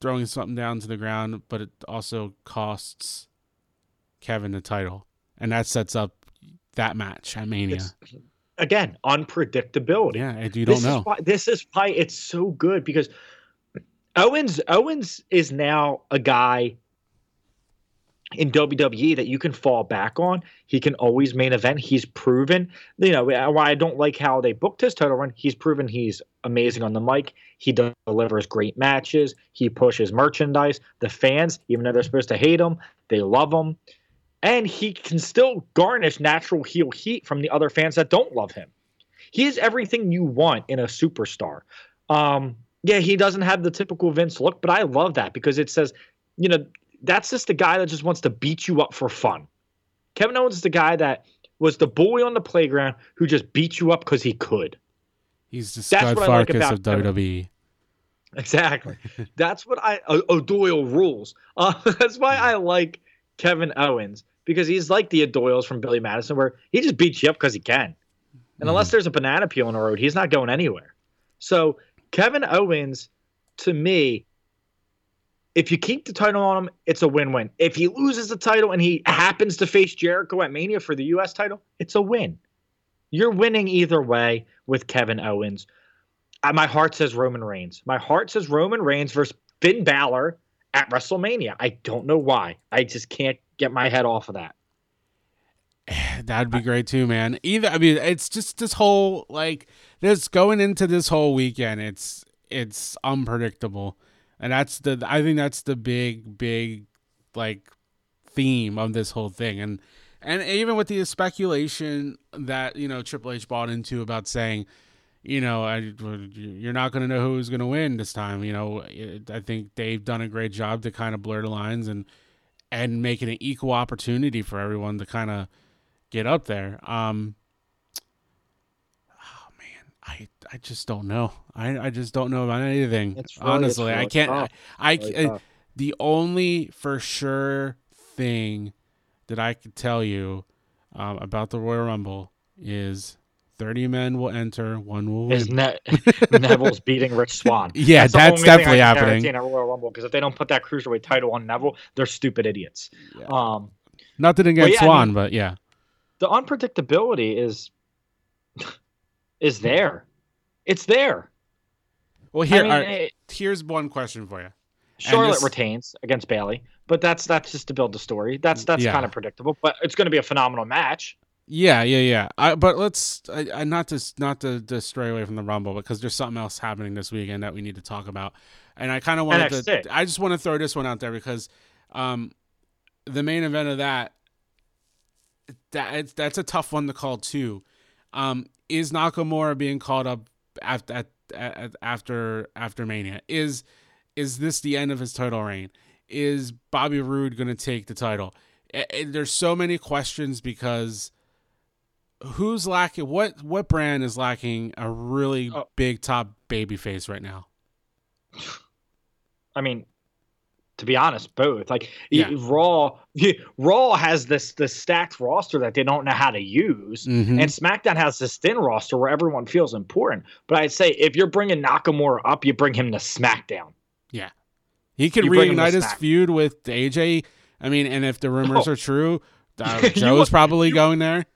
throwing something down to the ground, but it also costs Kevin the title, and that sets up that match at Mania. It's, again, unpredictability. Yeah, you don't this know. Is why, this is why it's so good because Owens Owens is now a guy in WWE that you can fall back on. He can always main event. He's proven, you know, why I don't like how they booked his title run. He's proven he's amazing on the mic. He delivers great matches. He pushes merchandise. The fans, even though they're supposed to hate him, they love him. And he can still garnish natural heel heat from the other fans that don't love him. He is everything you want in a superstar. Um, yeah, he doesn't have the typical Vince look, but I love that because it says, you know, that's just the guy that just wants to beat you up for fun. Kevin Owens is the guy that was the bully on the playground who just beat you up because he could. He's the Scut Farkus like of WWE. Exactly. that's what I uh, O'Doyle rules. Uh, that's why I like Kevin Owens because he's like the O'Doyles from Billy Madison, where he just beats you up because he can. And mm-hmm. unless there's a banana peel on the road, he's not going anywhere. So Kevin Owens, to me, if you keep the title on him, it's a win-win. If he loses the title and he happens to face Jericho at Mania for the U.S. title, it's a win. You're winning either way with Kevin Owens. Uh, my heart says Roman Reigns. My heart says Roman Reigns versus Finn Balor at WrestleMania. I don't know why. I just can't get my head off of that. That'd be great too, man. Either I mean, it's just this whole like this going into this whole weekend. It's it's unpredictable, and that's the I think that's the big big like theme of this whole thing. And and even with the speculation that you know Triple H bought into about saying, you know, I, you're not going to know who's going to win this time. You know, I think they've done a great job to kind of blur the lines and and make it an equal opportunity for everyone to kind of get up there. Um, I I just don't know. I I just don't know about anything. It's really- Honestly, it's I can't. tough. I, I, Really I- the only for sure thing that I could tell you um, about the Royal Rumble is. 30 men will enter, one will Is win. ne- Neville's beating Rich Swann. Yeah, the that's only thing definitely I happening. guarantee In a Royal Rumble, because if they don't put that cruiserweight title on Neville, they're stupid idiots. Yeah. Um, Nothing against Well, yeah, I Swann, mean- but yeah. the unpredictability is is there. It's there. Well, here, I mean, right, eh, here's one question for you. Charlotte this- retains against Bayley, but that's that's just to build the story. That's that's Yeah. kind of predictable, but it's going to be a phenomenal match. Yeah, yeah, yeah. I, but let's I, I, not to not to, to stray away from the Rumble because there's something else happening this weekend that we need to talk about, and I kind of wanted NXT. to. I just want to throw this one out there because, um, the main event of that that it's, that's a tough one to call too. Um, is Nakamura being called up after at, at, after after Mania? Is is this the end of his title reign? Is Bobby Roode going to take the title? Eh, There's so many questions because who's lacking what what brand is lacking a really Oh. big top baby face right now? I mean, to be honest, both. Like Yeah. Raw, Raw has this this stacked roster that they don't know how to use, Mhm. and SmackDown has this thin roster where everyone feels important. But I'd say if you're bringing Nakamura up, you bring him to SmackDown. Yeah, he could You bring him to reignite his Smack- feud with AJ. I mean, and if the rumors Oh. are true, uh, Joe's probably you- going there.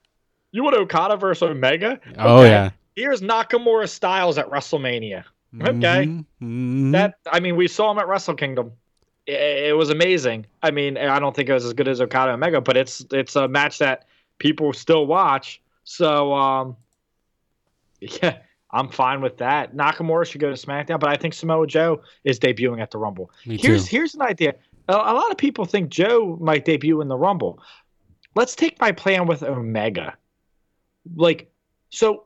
You want Okada versus Omega? Oh Okay. yeah. Here's Nakamura Styles at WrestleMania. Okay. Mhm. Mhm. That I mean, we saw him at Wrestle Kingdom. It, it was amazing. I mean, I don't think it was as good as Okada Omega, but it's it's a match that people still watch. So, um, yeah, I'm fine with that. Nakamura should go to SmackDown, but I think Samoa Joe is debuting at the Rumble. Me Here's too. here's an idea. A, a lot of people think Joe might debut in the Rumble. Let's take my plan with Omega. Like, so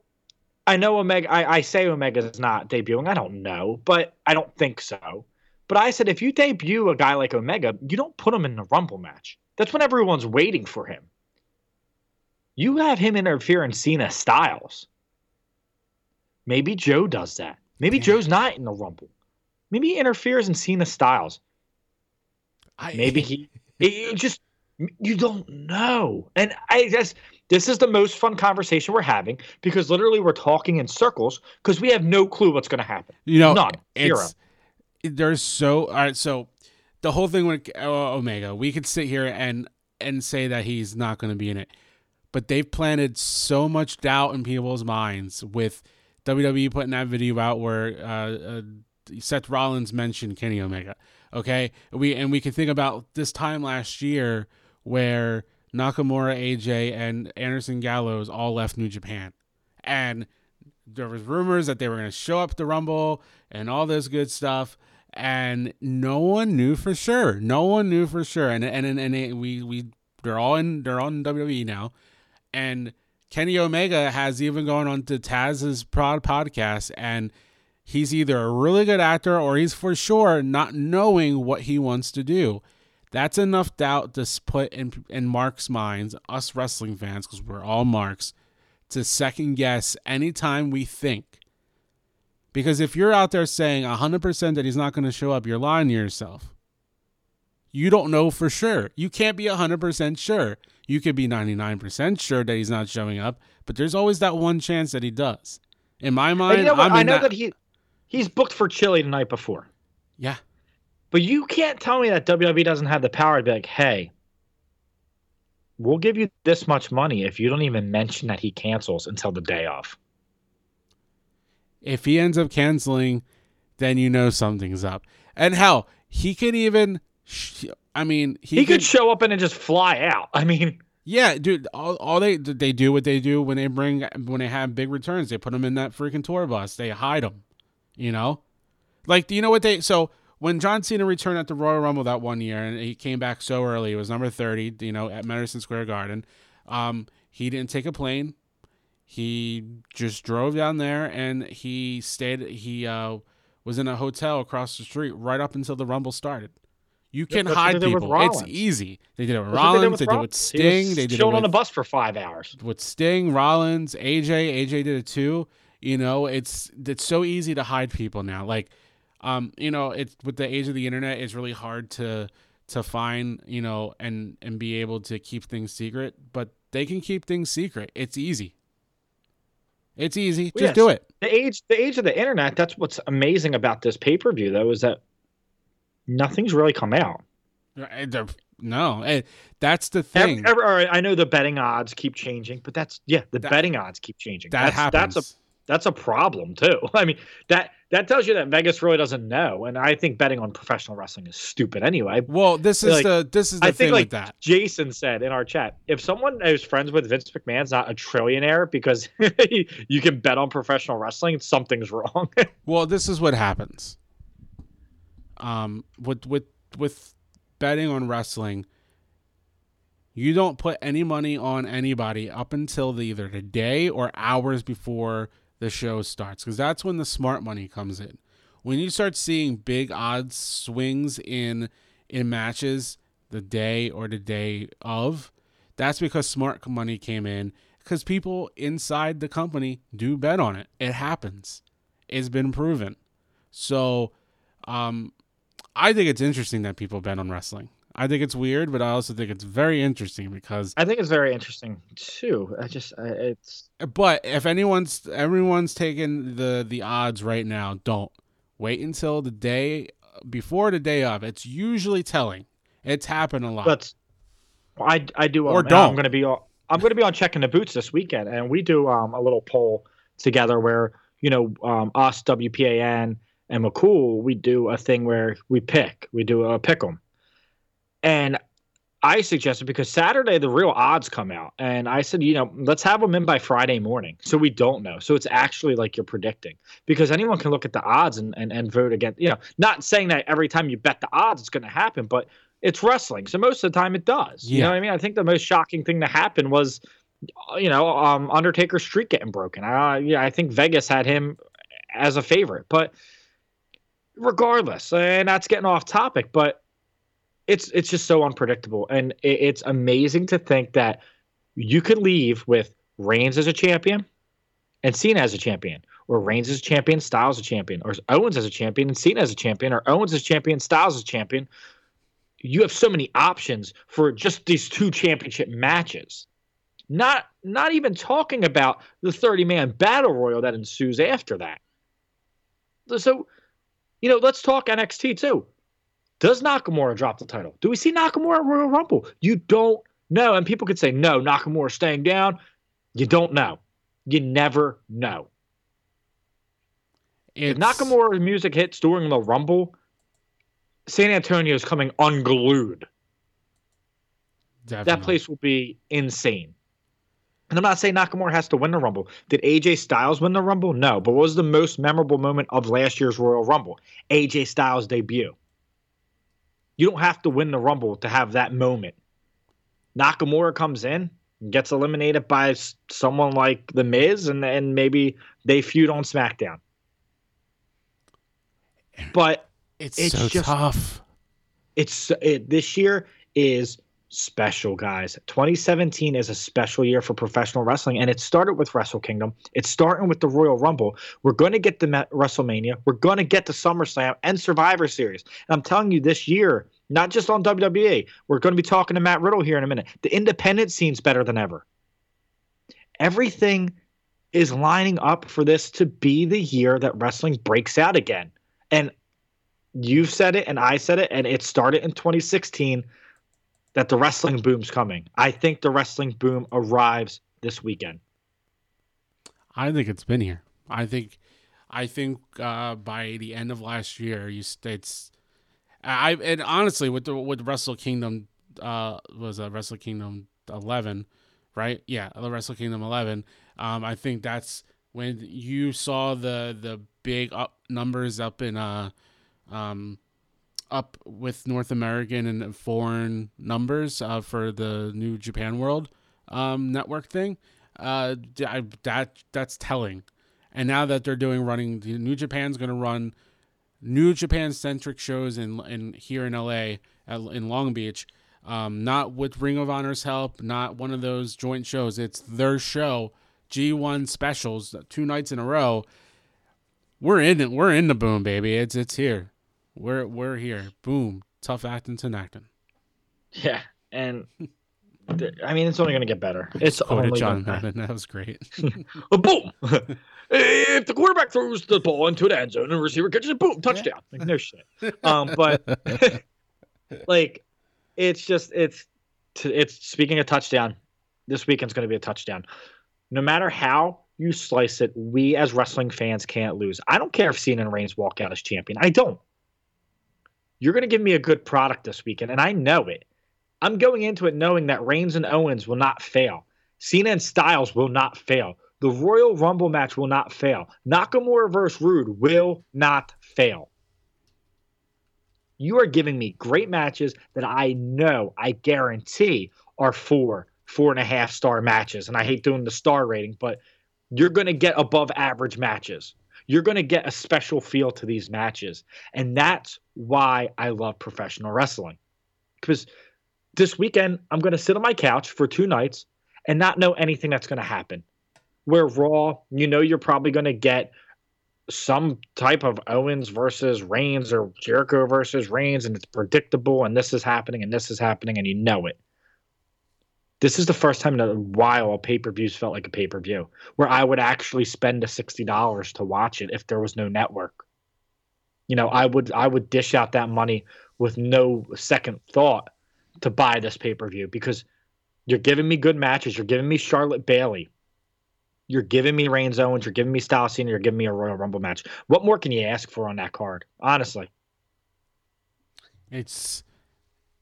I know Omega. I, I say Omega is not debuting. I don't know, but I don't think so. But I said if you debut a guy like Omega, you don't put him in the Rumble match. That's when everyone's waiting for him. You have him interfere in Cena Styles. Maybe Joe does that. Maybe Yeah. Joe's not in the Rumble. Maybe he interferes in Cena Styles. I- Maybe he, it, it just you don't know. And I guess this is the most fun conversation we're having because literally we're talking in circles because we have no clue what's going to happen. You know, None. Zero. it's there's so all right. So the whole thing with uh, Omega, we could sit here and and say that he's not going to be in it, but they've planted so much doubt in people's minds with WWE putting that video out where uh, uh, Seth Rollins mentioned Kenny Omega. Okay, we and we can think about this time last year where Nakamura, AJ, and Anderson Gallows all left New Japan, and there was rumors that they were going to show up the Rumble and all this good stuff, and no one knew for sure. No one knew for sure, and and and, and it- we we they're all in they're all in WWE now, and Kenny Omega has even gone on to Taz's prod podcast and. He's either a really good actor or he's for sure not knowing what he wants to do. That's enough doubt to put in in Mark's minds, us wrestling fans, because we're all Marks, to second guess anytime we think. Because if you're out there saying 100% that he's not going to show up, you're lying to yourself. You don't know for sure. You can't be 100% sure. You could be 99% sure that he's not showing up, but there's always that one chance that he does. In my And mind, you know I know that, that he he's booked for Chile the night before, Yeah. but you can't tell me that WWE doesn't have the power to be like, hey. We'll give you this much money if you don't even mention that he cancels until the day of. If he ends up canceling, then you know something's up. And hell, he can even. sh- I mean, he, He, can, could show up and then just fly out. I mean, Yeah, dude. All, all they they do what they do when they bring when they have big returns. They put them in that freaking tour bus. They hide them. You know, like do you know what they so when John Cena returned at the Royal Rumble that one year and he came back so early, it was number thirty. You know, at Madison Square Garden. Um, he didn't take a plane. He just drove down there and he stayed. He uh was in a hotel across the street right up until the Rumble started. You can That's hide they did with people. It's easy. They did it with that's what they did Rollins. with They did it with Sting. They did it with on the bus for five hours. with Sting, Rollins, AJ. AJ did it too. You know, it's it's so easy to hide people now. Like, um, you know, it's with the age of the internet, it's really hard to to find, you know, and and be able to keep things secret. But they can keep things secret. It's easy. It's easy. Just Yes. do it. The age, the age of the internet. That's what's amazing about this pay per view, though, is that nothing's really come out. No, eh, that's the Every, thing. every- all right, I know the betting odds keep changing, but that's yeah, the That- betting odds keep changing. that that's, happens. That's a that's a problem too. I mean that that tells you that Vegas really doesn't know, and I think betting on professional wrestling is stupid anyway. well, this is like, the this is the I thing think like that. Jason said in our chat, if someone is friends with Vince McMahon's not a trillionaire because you can bet on professional wrestling, something's wrong. Well, this is what happens. Um, with with with betting on wrestling, you don't put any money on anybody up until the, either the day or hours before the show starts, because that's when the smart money comes in. When you start seeing big odds swings in in matches the day or the day of, that's because smart money came in. Because people inside the company do bet on it. It happens it's been proven. So, um, I think it's interesting that people bet on wrestling. I think it's weird, but I also think it's very interesting because. I think it's very interesting too. I just I, it's But if anyone's everyone's taking the the odds right now, don't wait until the day before the day of. It's usually telling. It's happened a lot. but I I do Or um, don't. I'm going to be on I'm going to be on checking the boots this weekend, and we do um a little poll together where you know um us WPAN and McCool we do a thing where we pick we do a pick 'em, and I suggested because Saturday the real odds come out, and I said you know let's have them in by Friday morning so we don't know so it's actually like you're predicting because anyone can look at the odds and and, and vote against you know not saying that every time you bet the odds it's going to happen but it's wrestling, so most of the time it does. You know what I mean? I think the most shocking thing to happen was, uh, you know, um, Undertaker's streak getting broken. Uh, yeah, I think Vegas had him as a favorite, but regardless, and that's getting off topic, but it's it's just so unpredictable, and it, it's amazing to think that you could leave with Reigns as a champion and Cena as a champion, or Reigns as a champion, Styles as a champion, or Owens as a champion and Cena as a champion, or Owens as a champion, Styles as champion. You have so many options for just these two championship matches. Not not even talking about the 30 man battle royal that ensues after that. So, you know, let's talk NXT too. Does Nakamura drop the title? Do we see Nakamura at Royal Rumble? You don't know. And people could say, no, Nakamura staying down. You don't know. You never know. If it's, Nakamura's music hits during the Rumble, San Antonio is coming unglued. That place will be insane. And I'm not saying Nakamura has to win the Rumble. Did AJ Styles win the Rumble? No. But what was the most memorable moment of last year's Royal Rumble? AJ Styles' debut. You don't have to win the Rumble to have that moment. Nakamura comes in, gets eliminated by someone like The Miz, and, and maybe they feud on SmackDown. But It's, it's so just- tough. it's it, this year is special, guys. 2017 is a special year for professional wrestling, and it started with Wrestle Kingdom. It's starting with the Royal Rumble. We're going to get the WrestleMania. We're going to get the SummerSlam and Survivor Series. And I'm telling you, this year, not just on WWE, we're going to be talking to Matt Riddle here in a minute. The independent scene's better than ever. Everything is lining up for this to be the year that wrestling breaks out again. And you've said it and I said it, and it started in 2016 that the wrestling boom's coming. I think the wrestling boom arrives this weekend. I think it's been here. I think, I think uh, by the end of last year, you it's I and honestly with the with Wrestle Kingdom uh was a Wrestle Kingdom 11, right? Yeah, the Wrestle Kingdom 11. Um, I think that's when you saw the the big up numbers up in uh um up with North American and foreign numbers uh, for the new Japan World um, network thing. Uh, I, that that's telling. And now that they're doing running, New Japan's going to run New Japan centric shows in in here in LA at, in Long Beach. Um, not with Ring of Honor's help, not one of those joint shows. It's their show, G1 specials, two nights in a row. We're in it. We're in the boom, baby. It's it's here. We're we're here. Boom. Tough acting to acting. Yeah, and I mean it's only going to get better. It's Quoted only John Madden. That was great. Boom. if the quarterback throws the ball into the end zone and the receiver catches it, boom, touchdown. Like no shit. Um, but like, it's just it's it's speaking of touchdown. This weekend's going to be a touchdown. No matter how you slice it, we as wrestling fans can't lose. I don't care if Cena and Reigns walk out as champion. I don't. You're going to give me a good product this weekend, and I know it. I'm going into it knowing that Reigns and Owens will not fail. Cena and Styles will not fail. The Royal Rumble match will not fail. Nakamura versus Roode will not fail. You are giving me great matches that I know, I guarantee, are four, four and a half star matches. And I hate doing the star rating, but you're going to get above average matches. You're going to get a special feel to these matches. And that's why I love professional wrestling. Because this weekend, I'm going to sit on my couch for two nights and not know anything that's going to happen. Where Raw, you know, you're probably going to get some type of Owens versus Reigns or Jericho versus Reigns, and it's predictable, and this is happening, and this is happening, and you know it. This is the first time in a while a pay per view's felt like a pay per view, where I would actually spend the sixty dollars to watch it if there was no network. You know, I would I would dish out that money with no second thought to buy this pay per view because you're giving me good matches. You're giving me Charlotte Bayley. You're giving me Reigns Owens. You're giving me Styles Cena. You're giving me a Royal Rumble match. What more can you ask for on that card? Honestly, it's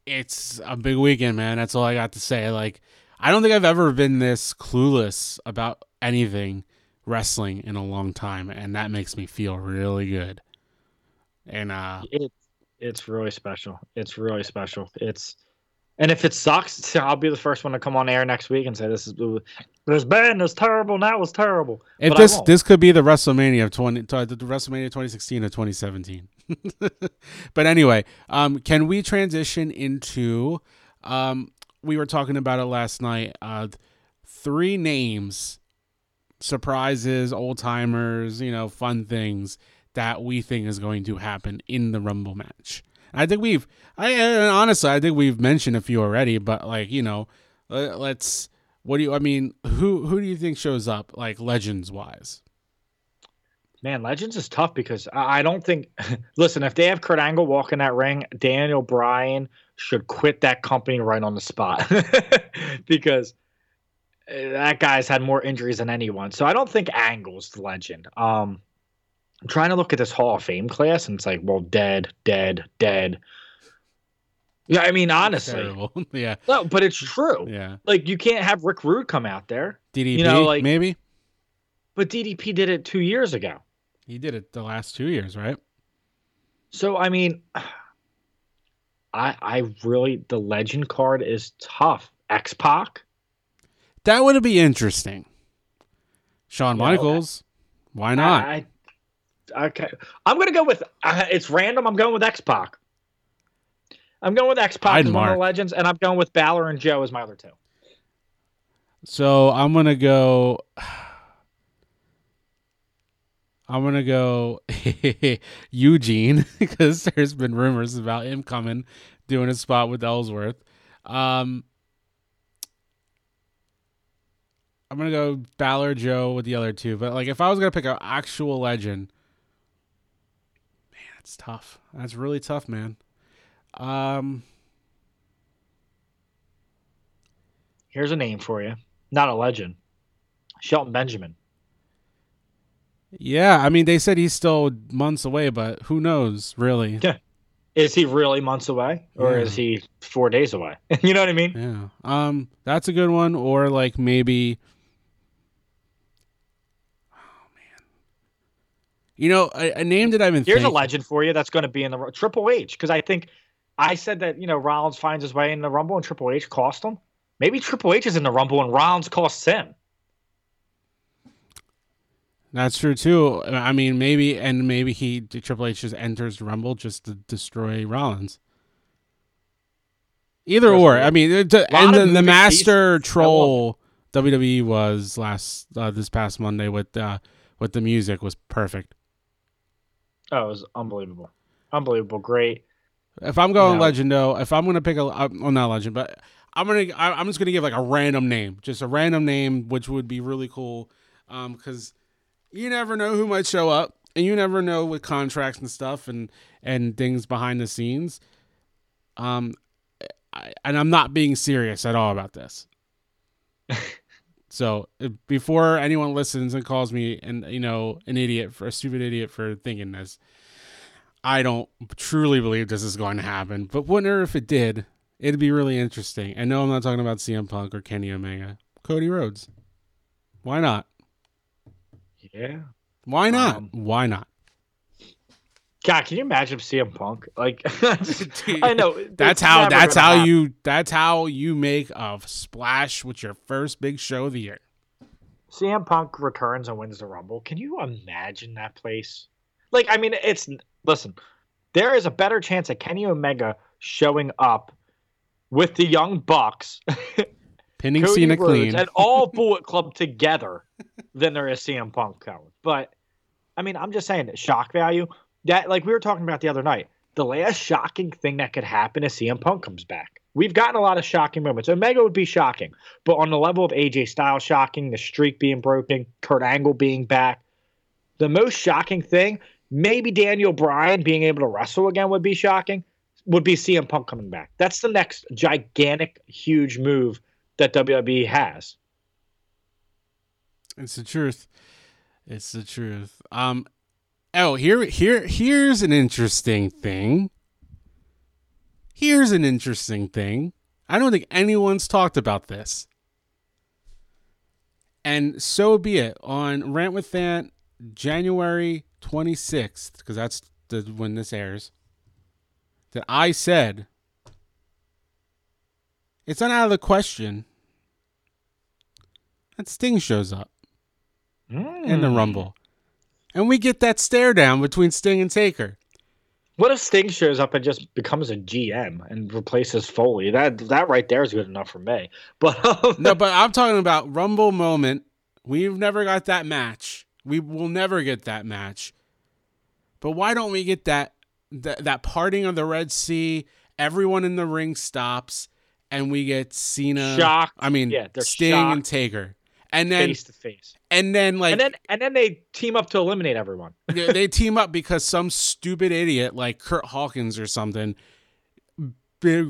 it's a big weekend, man. That's all I got to say. Like, I don't think I've ever been this clueless about anything wrestling in a long time, and that makes me feel really good. And uh, it's it's really special. It's really special. It's and if it sucks, I'll be the first one to come on air next week and say this is this bad, was terrible, and that was terrible. if But this this could be the WrestleMania of twenty, the WrestleMania twenty sixteen or twenty seventeen. but anyway, um, can we transition into? Um, we were talking about it last night. Uh, three names, surprises, old timers, you know, fun things that we think is going to happen in the Rumble match. I think we've, I honestly, I think we've mentioned a few already, but like you know, let- let's. What do you? I mean, who who do you think shows up like legends wise? Man, Legends is tough because I I don't think. Listen, if they have Kurt Angle walk in that ring, Daniel Bryan should quit that company right on the spot because uh, that guy's had more injuries than anyone. So I don't think Angle's the legend. Um, I'm trying to look at this Hall of Fame class, and it's like, well, dead, dead, dead. Yeah, I mean, honestly, yeah, no, but it's true. yeah. Like, you can't have Rick Rude come out there, DDP, You know, like- maybe but DDP did it two years ago. He did it the last two years, right? So I mean, I I really the legend card is tough. X Pac. That would be interesting. Shawn Michaels, why not? I, I- okay, I'm gonna go with. Uh, it's random. I'm going with X Pac. I'm going with X Pac as one of the legends, and I'm going with Balor and Joe as my other two. So I'm gonna go. I'm gonna go Eugene because there's been rumors about him coming, doing a spot with Ellsworth. Um, I'm gonna go Balor Joe with the other two, but like if I was gonna pick an actual legend, man, it's tough. That's really tough, man. Um, Here's a name for you. Not a legend. Shelton Benjamin. Yeah, I mean they said he's still months away, but who knows, really? Yeah. is he really months away or Yeah. is he four days away? you know what I mean? Yeah. Um, that's a good one. Or like maybe. Oh man. You know, a, a name that I've been. Here's a legend for you that's going to be in the Triple H because I think I said that you know Rollins finds his way in the Rumble and Triple H cost him. Maybe Triple H is in the Rumble and Rollins costs him. That's true too. I mean, maybe and maybe he Triple H just enters the Rumble just to destroy Rollins. Either Yes, or. I mean, Lot and then the master pieces. troll WWE was last uh, this past Monday with uh, with the music was perfect. Oh, it was unbelievable, unbelievable, great. If I'm going No. legend though, if I'm gonna pick a, uh, well not legend, but I'm gonna I- I'm just gonna give like a random name, just a random name, which would be really cool, um, because you never know who might show up, and you never know with contracts and stuff and and things behind the scenes. Um, I, and I'm not being serious at all about this. so before anyone listens and calls me and you know an idiot for a stupid idiot for thinking this, I don't truly believe this is going to happen. But wonder if it did, it'd be really interesting. And no, I'm not talking about CM Punk or Kenny Omega, Cody Rhodes. Why not? Yeah. Why not? Um, Why not? God, can you imagine CM Punk? Like, I know That's how. That's how happen. you. That's how you make a splash with your first big show of the year. CM Punk returns and wins the Rumble. Can you imagine that place? Like, I mean, it's listen. There is a better chance of Kenny Omega showing up with the Young Bucks, Pinning Cody Cena Rhodes, clean. and all Bullet Club together than there is CM Punk coming. But I mean, I'm just saying shock value. That like we were talking about the other night. The last shocking thing that could happen is CM Punk comes back. We've gotten a lot of shocking moments. Omega would be shocking, but on the level of AJ Styles shocking, the streak being broken, Kurt Angle being back, the most shocking thing, maybe Daniel Bryan being able to wrestle again would be shocking. Would be CM Punk coming back. That's the next gigantic, huge move that WWE has. It's the truth. It's the truth. Um oh, here here here's an interesting thing. Here's an interesting thing. I don't think anyone's talked about this. And so be it. On Rant with Fant, January 26th, because that's the when this airs, that I said it's not out of the question that Sting shows up in the Hmm. Rumble. And we get that stare down between Sting and Taker. What if Sting shows up and just becomes a GM and replaces Foley? That that right there is good enough for me. But um, No, but I'm talking about Rumble moment. We've never got that match. We will never get that match. But why don't we get that that, that parting of the Red Sea? Everyone in the ring stops, and we get Cena. Shock. I mean, Yeah, they're Sting and. Taker, and then face to face, and then like and then and then they team up to eliminate everyone. they, they team up because some stupid idiot like Curt Hawkins or something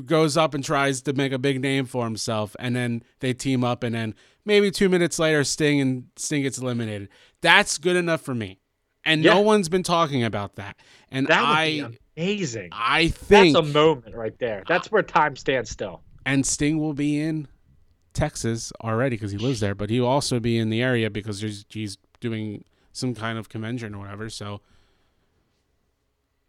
goes up and tries to make a big name for himself, and then they team up, and then maybe two minutes later, Sting and Sting gets eliminated. That's good enough for me, and no one's been talking about that. And That would I, be amazing. I think, That's a moment right there. That's where time stands still. And Sting will be in Texas already because he lives there, but he'll also be in the area because he's, he's doing some kind of convention or whatever. So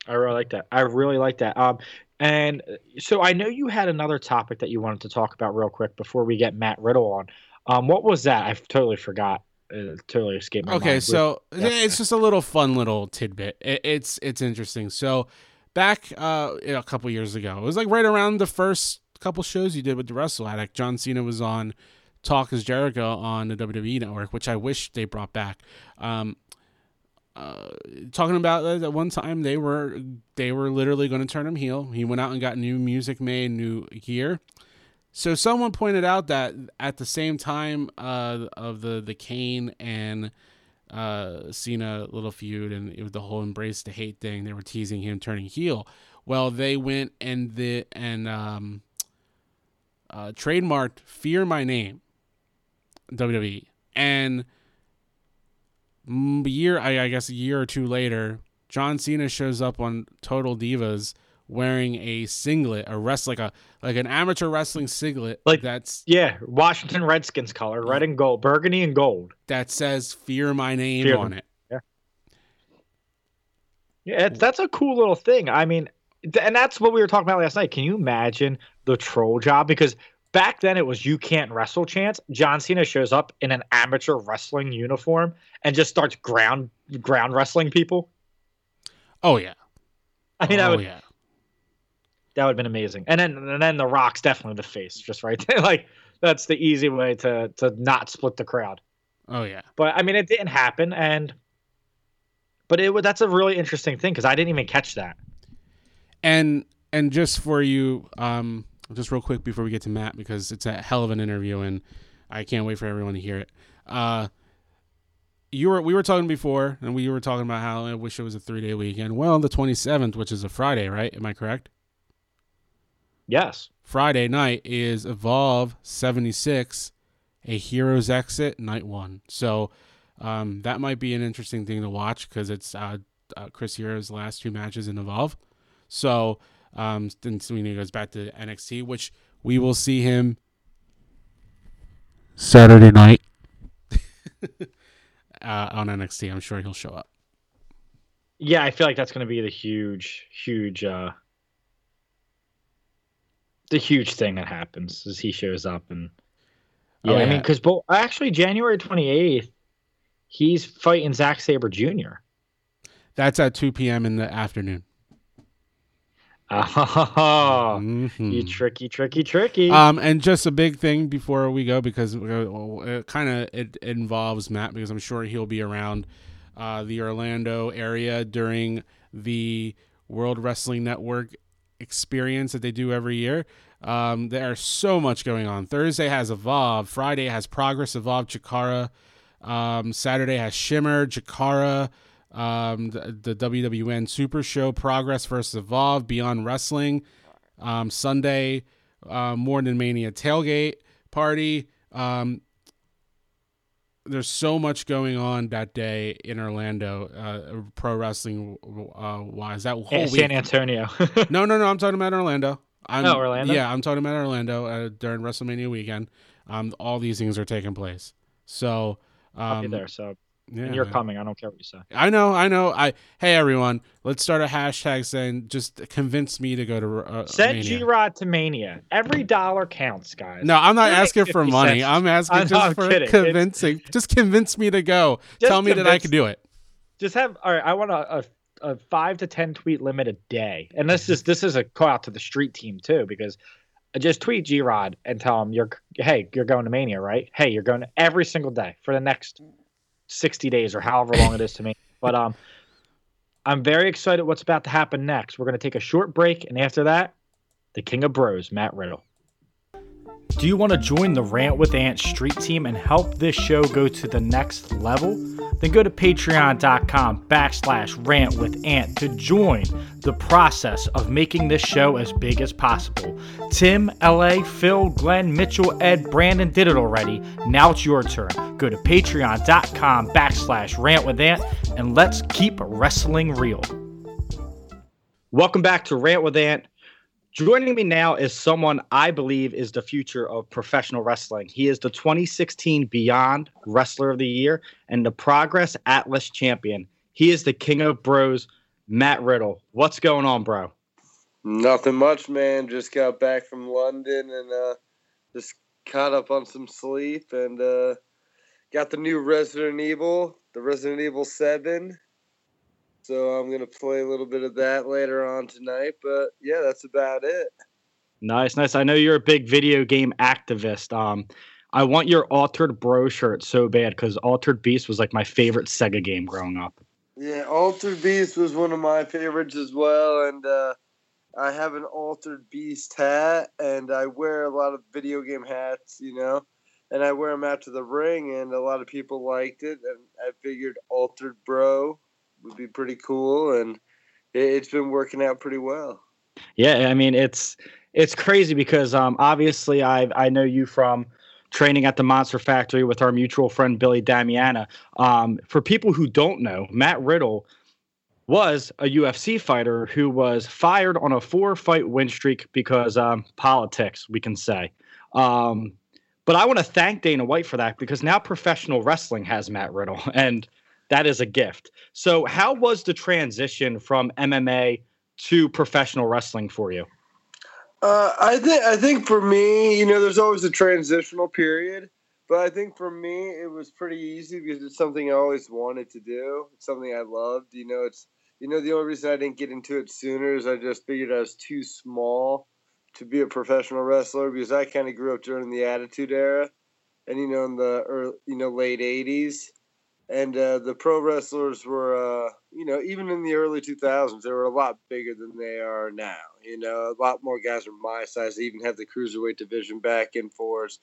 I really like that. I really like that. Um, and uh, so I know you had another topic that you wanted to talk about real quick before we get Matt Riddle on. Um, what was that? I totally forgot. It totally escaped my mind. Okay, so yeah. it's just a little fun little tidbit. It, it's it's interesting. So back uh, a couple years ago, it was like right around the first couple shows you did with the Wrestle Addict. John Cena was on Talk is Jericho on the WWE Network, which I wish they brought back. Um, uh, talking about that at one time they were they were literally going to turn him heel. He went out and got new music made, new gear. So someone pointed out that at the same time uh, of the the Kane and uh, Cena little feud and it was the whole embrace the hate thing, they were teasing him turning heel. Well, they went and the and um, uh, trademarked "Fear My Name" WWE and year I, I guess a year or two later, John Cena shows up on Total Divas wearing a singlet, a rest like a like an amateur wrestling singlet, Like- that's Yeah, Washington Redskins color, red and gold, burgundy and gold. that says "Fear My Name" Fear on them. it. Yeah, it's, that's a cool little thing. I mean, and that's what we were talking about last night. Can you imagine the troll job? Because back then it was you can't wrestle chance. John Cena shows up in an amateur wrestling uniform and just starts ground ground wrestling people. Oh yeah, I mean, that oh would yeah. that would have been amazing. And then and then the Rock's definitely the face, just right there. like that's the easy way to to not split the crowd. Oh yeah. But I mean, it didn't happen, and but it that's a really interesting thing because I didn't even catch that. and and just for you um just real quick before we get to matt because it's a hell of an interview and i can't wait for everyone to hear it. Uh you were we were talking before and we were talking about how i wish it was a three day weekend. Well the 27th which is a friday right? Am i correct? Yes. friday night is evolve 76 a hero's exit night one. So um that might be an interesting thing to watch because it's uh, uh chris hero's last two matches in evolve. So um, then Selena goes back to NXT, which we will see him Saturday night uh, on NXT. I'm sure he'll show up. Yeah, I feel like that's going to be the huge, huge, uh, the huge thing that happens is he shows up and yeah, Oh, I mean, because both actually January twenty eighth, he's fighting Zack Sabre Jr. That's at 2 p.m. in the afternoon. Oh, Mhm. you tricky, tricky, tricky. Um, and just a big thing before we go because it kind of it, involves Matt because I'm sure he'll be around uh, the Orlando area during the World Wrestling Network experience that they do every year. Um, there's so much going on. Thursday has Evolve. Friday has Progress Evolve Chikara. Um, Saturday has Shimmer Chikara. Um, the, the WWN Super Show Progress versus Evolve Beyond Wrestling. Um, Sunday, uh, More Than Mania tailgate party. Um, there's so much going on that day in Orlando, uh, pro wrestling uh, wise. That whole. San Antonio. No, no, no. I'm talking about Orlando. I'm, Oh, Orlando? Yeah, I'm talking about Orlando uh, during WrestleMania weekend. Um, all these things are taking place. So, I'll be um, there. So yeah, and you're man. coming. I don't care what you say. I know, I know. I hey everyone, let's start a hashtag saying just convince me to go to uh, Send G Rod to Mania. Every dollar counts, guys. No, I'm not asking for money. cents. I'm asking I'm just for kidding. Convincing. Just convince me to go. Tell me that I can do it. just have all right i want a, a, a five to ten tweet limit a day and this is this is a call out to the street team too because just tweet g-rod and tell him you're hey you're going to mania right hey you're going to every single day for the next 60 days or however long it is to me. But um i'm very excited what's about to happen next. We're going to take a short break and after that the king of bros matt riddle do you want to join the Rant with Ant street team and help this show go to the next level? Then go to patreon.com backslash rant with Ant to join the process of making this show as big as possible. Tim, LA, Phil, Glenn, Mitchell, Ed, Brandon did it already. Now it's your turn. Go to patreon.com backslash rant with Ant and let's keep wrestling real. Welcome back to Rant with Ant. Joining me now is someone I believe is the future of professional wrestling. He is the 2016 Beyond Wrestler of the Year and the Progress Atlas champion. He is the King of Bros, Matt Riddle. What's going on, bro? Nothing much, man. Just got back from London and uh, just caught up on some sleep and uh, got the new Resident Evil, the Resident Evil 7. So I'm going to play a little bit of that later on tonight. But yeah, that's about it. Nice, nice. I know you're a big video game activist. Um, I want your Altered Bro shirt so bad because Altered Beast was like my favorite Sega game growing up. Yeah, Altered Beast was one of my favorites as well. And uh, I have an Altered Beast hat and I wear a lot of video game hats, you know. And I wear them out to the ring, and a lot of people liked it. And I figured Altered Bro would be pretty cool, and it, it's been working out pretty well. Yeah, I mean it's it's crazy because um obviously I I know you from training at the Monster Factory with our mutual friend Billy Damiana. Um, for people who don't know, Matt Riddle was a UFC fighter who was fired on a four fight win streak because um, politics, we can say. Um, but I want to thank Dana White for that because now professional wrestling has Matt Riddle, and that is a gift. So, how was the transition from MMA to professional wrestling for you? Uh, I think I think for me, you know, there's always a transitional period, but I think for me it was pretty easy because it's something I always wanted to do. It's something I loved. You know, it's you know the only reason I didn't get into it sooner is I just figured I was too small to be a professional wrestler because I kind of grew up during the Attitude Era, and you know in the early, you know late '80s, and uh, the pro wrestlers were, uh, you know, even in the early 2000s, they were a lot bigger than they are now. You know, a lot more guys are my size. They even have the cruiserweight division back in force,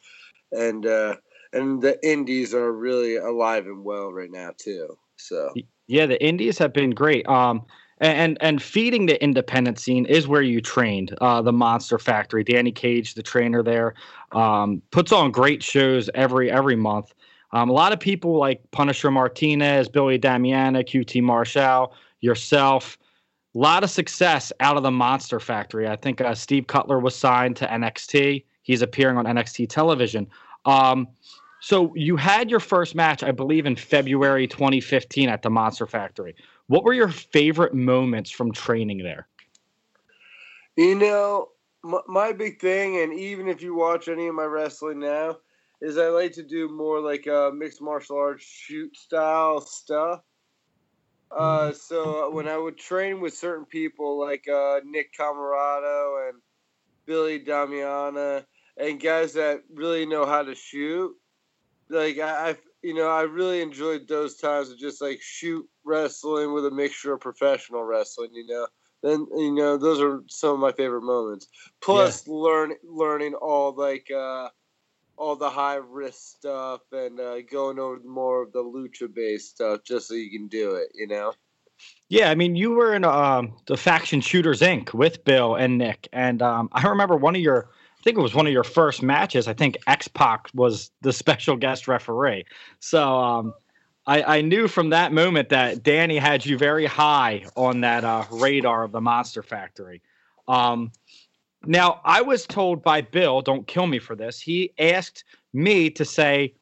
and uh, and the indies are really alive and well right now too. So yeah, the indies have been great. Um, and and feeding the independent scene is where you trained. Uh, the Monster Factory, Danny Cage, the trainer there, um, puts on great shows every every month. Um, a lot of people like Punisher Martinez, Billy Damiana, QT Marshall, yourself. A lot of success out of the Monster Factory. I think uh, Steve Cutler was signed to NXT. He's appearing on NXT television. Um, so you had your first match, I believe, in February 2015 at the Monster Factory. What were your favorite moments from training there? You know, my, my big thing, and even if you watch any of my wrestling now, is I like to do more like uh, mixed martial arts shoot style stuff. Uh, mm-hmm. so when I would train with certain people like uh, Nick Comoroto and Billy Damiana and guys that really know how to shoot, like I, I, you know, I really enjoyed those times of just like shoot wrestling with a mixture of professional wrestling. You know, then you know those are some of my favorite moments. Plus, yeah. learn learning all like. Uh, all the high risk stuff and uh, going over more of the lucha based stuff just so you can do it, you know? Yeah, I mean, you were in um, the Faction Shooters Inc. with Bill and Nick, and um, I remember one of your, I think it was one of your first matches. I think X Pac was the special guest referee. So um, I, I, knew from that moment that Danny had you very high on that uh, radar of the Monster Factory. Um, now, I was told by Bill, don't kill me for this. He asked me to say,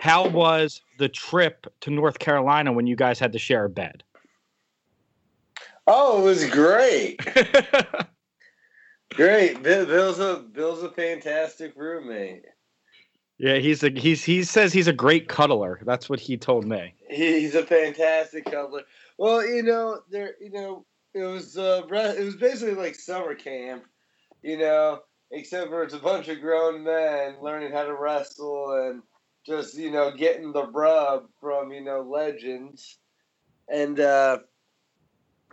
how was the trip to North Carolina when you guys had to share a bed? Oh, it was great. great. Bill's a Bill's a fantastic roommate. Yeah, he's a he's he says he's a great cuddler. That's what he told me. He's a fantastic cuddler. Well, you know, there you know, it was uh it was basically like summer camp you know, except for it's a bunch of grown men learning how to wrestle and just, you know, getting the rub from, you know, legends. And, uh,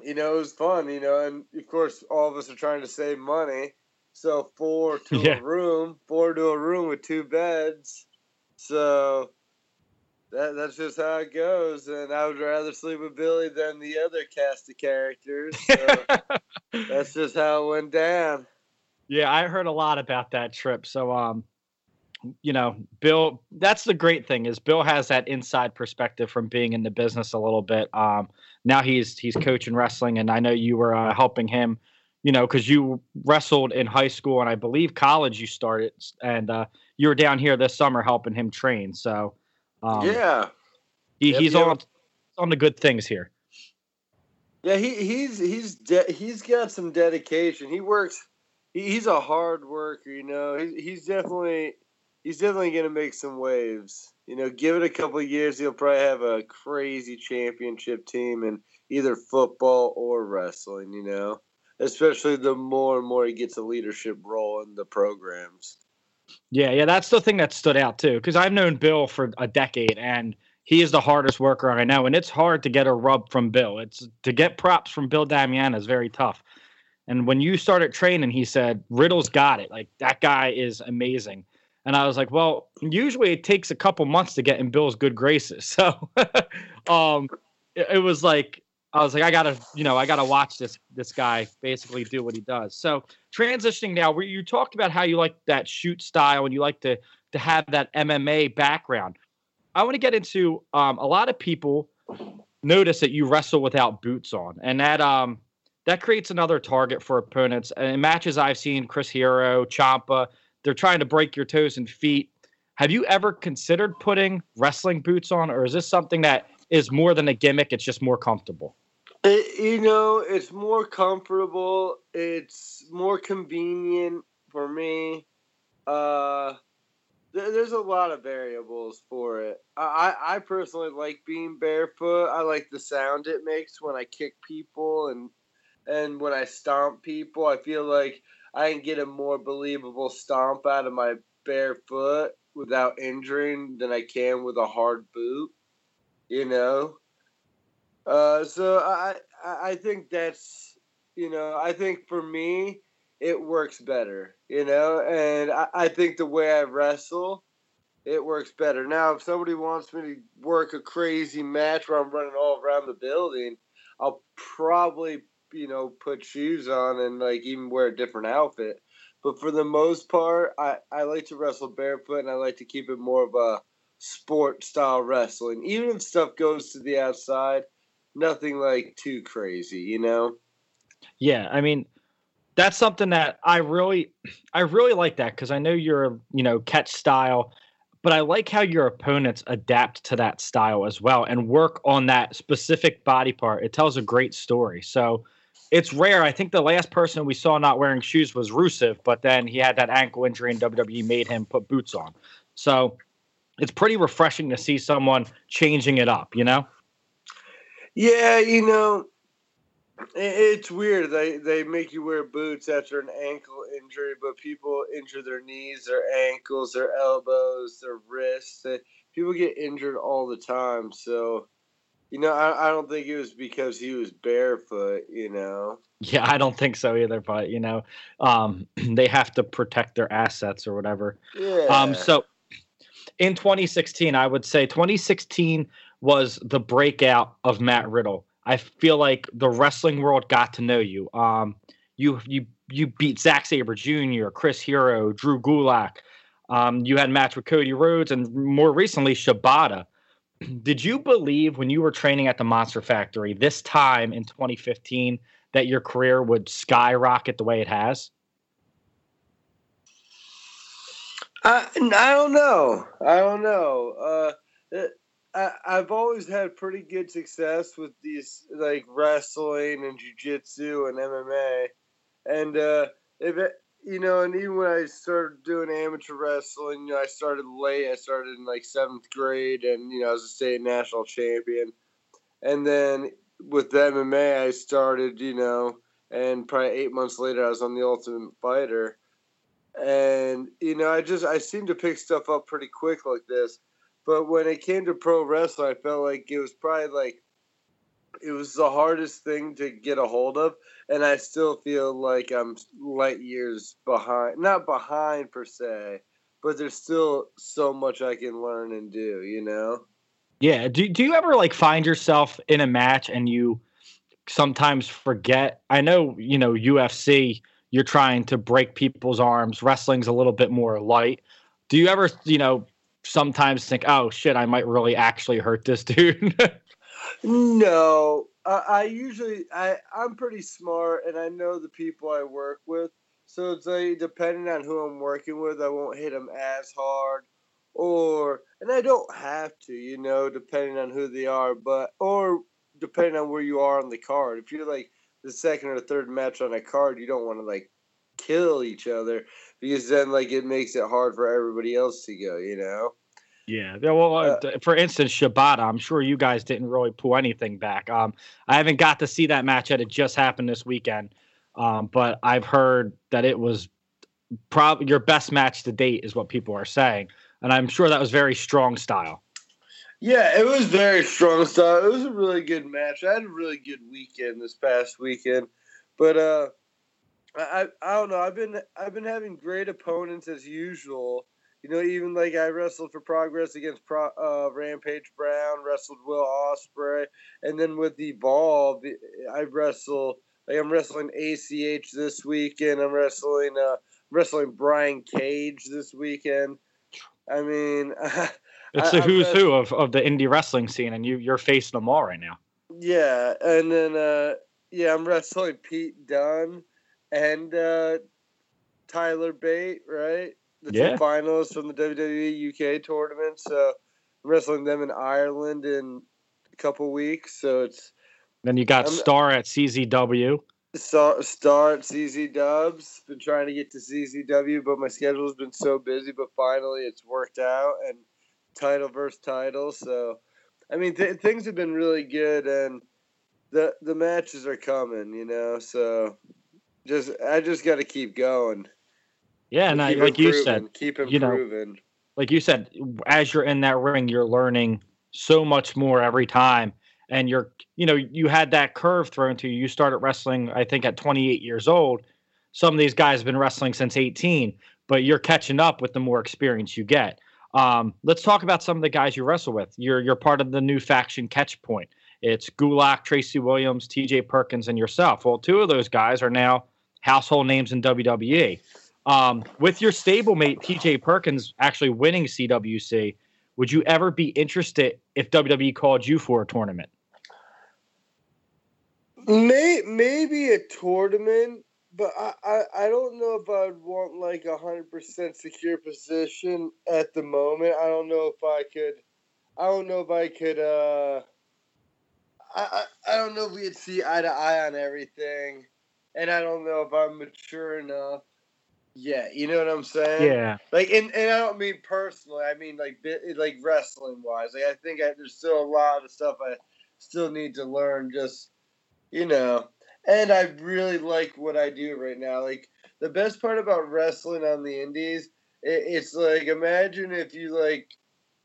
you know, it was fun, you know, and of course, all of us are trying to save money. So, four to yeah. a room, four to a room with two beds. So, that, that's just how it goes. And I would rather sleep with Billy than the other cast of characters. So that's just how it went down. Yeah, I heard a lot about that trip. So, um, you know, Bill, that's the great thing is Bill has that inside perspective from being in the business a little bit. Um, now he's he's coaching wrestling, and I know you were uh, helping him. You know, because you wrestled in high school and I believe college you started, and uh, you were down here this summer helping him train. So, um, yeah, he, yep, he's yep. on on the good things here. Yeah, he he's he's de- he's got some dedication. He works he's a hard worker. You know, he's he's definitely he's definitely gonna make some waves. You know, give it a couple years, he'll probably have a crazy championship team in either football or wrestling. You know, especially the more and more he gets a leadership role in the programs. Yeah, yeah, that's the thing that stood out too. Because I've known Bill for a decade, and he is the hardest worker I know, and it's hard to get a rub from Bill. It's to get props from Bill Damiana is very tough. And when you started training, he said, Riddle's got it. Like that guy is amazing. And I was like, well, usually it takes a couple months to get in Bill's good graces. So um, it, it, was like, I was like, I gotta, you know, I gotta watch this this guy basically do what he does. So transitioning now, where you talked about how you like that shoot style and you like to to have that MMA background. I want to get into um, a lot of people notice that you wrestle without boots on, and that um that creates another target for opponents. And in matches I've seen, Chris Hero, Champa, they're trying to break your toes and feet. Have you ever considered putting wrestling boots on, or is this something that is more than a gimmick? It's just more comfortable. It, you know, it's more comfortable. It's more convenient for me. Uh, there, there's a lot of variables for it. I, I personally like being barefoot. I like the sound it makes when I kick people and and when I stomp people. I feel like I can get a more believable stomp out of my bare foot without injuring than I can with a hard boot. You know. Uh, so I I think that's you know I think for me it works better, you know, and I, I think the way I wrestle, it works better. Now, if somebody wants me to work a crazy match where I'm running all around the building, I'll probably, you know, put shoes on and like even wear a different outfit. But for the most part, I, I like to wrestle barefoot and I like to keep it more of a sport style wrestling. Even if stuff goes to the outside, nothing like too crazy, you know? Yeah, I mean, that's something that I really, I really like that because I know you're, you know, catch style, but I like how your opponents adapt to that style as well and work on that specific body part. It tells a great story. So it's rare. I think the last person we saw not wearing shoes was Rusev, but then he had that ankle injury and WWE made him put boots on. So it's pretty refreshing to see someone changing it up, you know? Yeah, you know, it's weird. They they make you wear boots after an ankle injury, but people injure their knees, their ankles, their elbows, their wrists. people get injured all the time. So, you know, I, I don't think it was because he was barefoot. You know. Yeah, I don't think so either. But you know, um, they have to protect their assets or whatever. Yeah. Um. So, in 2016, I would say 2016 was the breakout of Matt Riddle I feel like the wrestling world got to know you. Um, you you you beat Zack Sabre Jr., Chris Hero, Drew Gulak. Um, you had a match with Cody Rhodes, and more recently Shibata. Did you believe when you were training at the Monster Factory this time in 2015 that your career would skyrocket the way it has? I I don't know. I don't know. Uh, I, have always had pretty good success with these like wrestling and jujitsu and MMA, and uh, if it, you know, and even when I started doing amateur wrestling, you know, I started late. I started in like seventh grade, and you know, I was a state national champion. And then with the MMA, I started, you know, and probably eight months later, I was on the Ultimate Fighter. And you know, I just I seem to pick stuff up pretty quick like this but when it came to pro wrestling, I felt like it was probably like it was the hardest thing to get a hold of, and I still feel like I'm light years behind. Not behind per se, but there's still so much I can learn and do. You know. Yeah. Do Do you ever like find yourself in a match and you sometimes forget? I know you know UFC. You're trying to break people's arms. Wrestling's a little bit more light. Do you ever, you know, sometimes think, oh shit, I might really actually hurt this dude. No, I usually I I'm pretty smart and I know the people I work with. So it's like depending on who I'm working with, I won't hit them as hard, or and I don't have to, you know, depending on who they are, but or depending on where you are on the card. If you're like the second or third match on a card, you don't want to like kill each other because then like it makes it hard for everybody else to go. You know. Yeah. Well, uh, uh, for instance, Shibata, I'm sure you guys didn't really pull anything back. Um, I haven't got to see that match yet. It just happened this weekend. Um, but I've heard that it was probably your best match to date, is what people are saying. And I'm sure that was very strong style. Yeah, it was very strong style. It was a really good match. I had a really good weekend this past weekend. But uh I, I don't know. I've been I've been having great opponents as usual. You know, even like I wrestled for Progress against Pro, uh, Rampage Brown, wrestled Will Ospreay, and then with Evolve, I wrestle. Like I'm wrestling ACH this weekend. I'm wrestling uh, wrestling Brian Cage this weekend. I mean, it's the who's who of, of the indie wrestling scene, and you you're facing them all right now. Yeah, and then uh, yeah, I'm wrestling Pete Dunne and uh, Tyler Bate, right? The two Yeah. finalists from the WWE UK tournament. So I'm wrestling them in Ireland in a couple weeks. So it's Then you got I'm- Starr at CZW. Starr, at CZ Dubs. Been trying to get to CZW, but my schedule's been so busy. But finally, it's worked out, and title versus title. So, I mean, th- things have been really good, and the the matches are coming. You know, so just I just got to keep going. Yeah, and I, like you said, keep you know, like you said, as you're in that ring, you're learning so much more every time. And you're, you know, you had that curve thrown to you. You started wrestling, I think, at 28 years old. Some of these guys have been wrestling since 18, but you're catching up with the more experience you get. Um, let's talk about some of the guys you wrestle with. You're you're part of the new faction Catch Point. It's Gulak, Tracy Williams, T.J. Perkins, and yourself. Well, two of those guys are now household names in WWE. Um, with your stablemate TJ Perkins actually winning CWC, would you ever be interested if WWE called you for a tournament? May, maybe a tournament, but I, I, I don't know if I'd want like a hundred percent secure position at the moment. I don't know if I could. I don't know if I could. Uh, I, I I don't know if we'd see eye to eye on everything, and I don't know if I'm mature enough. Yeah, you know what I'm saying? Yeah, Like, and, and I don't mean personally. I mean like like wrestling wise. Like, I think I, there's still a lot of stuff I still need to learn. Just you know, and I really like what I do right now. Like the best part about wrestling on the indies, it, it's like imagine if you like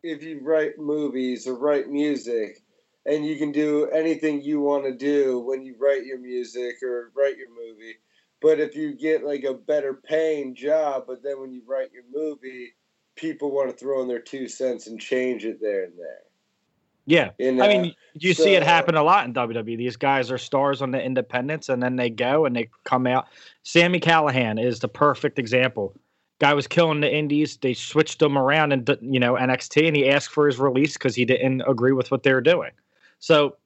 if you write movies or write music. And you can do anything you want to do when you write your music or write your movie. But if you get like a better paying job, but then when you write your movie, people want to throw in their two cents and change it there and there. yeah. You know? I mean, you see it happen a lot in WWE. These guys are stars on the independents, and then they go and they come out. Sami Callihan is the perfect example. Guy was killing the indies. They switched him around in you know NXT, and he asked for his release because he didn't agree with what they were doing. So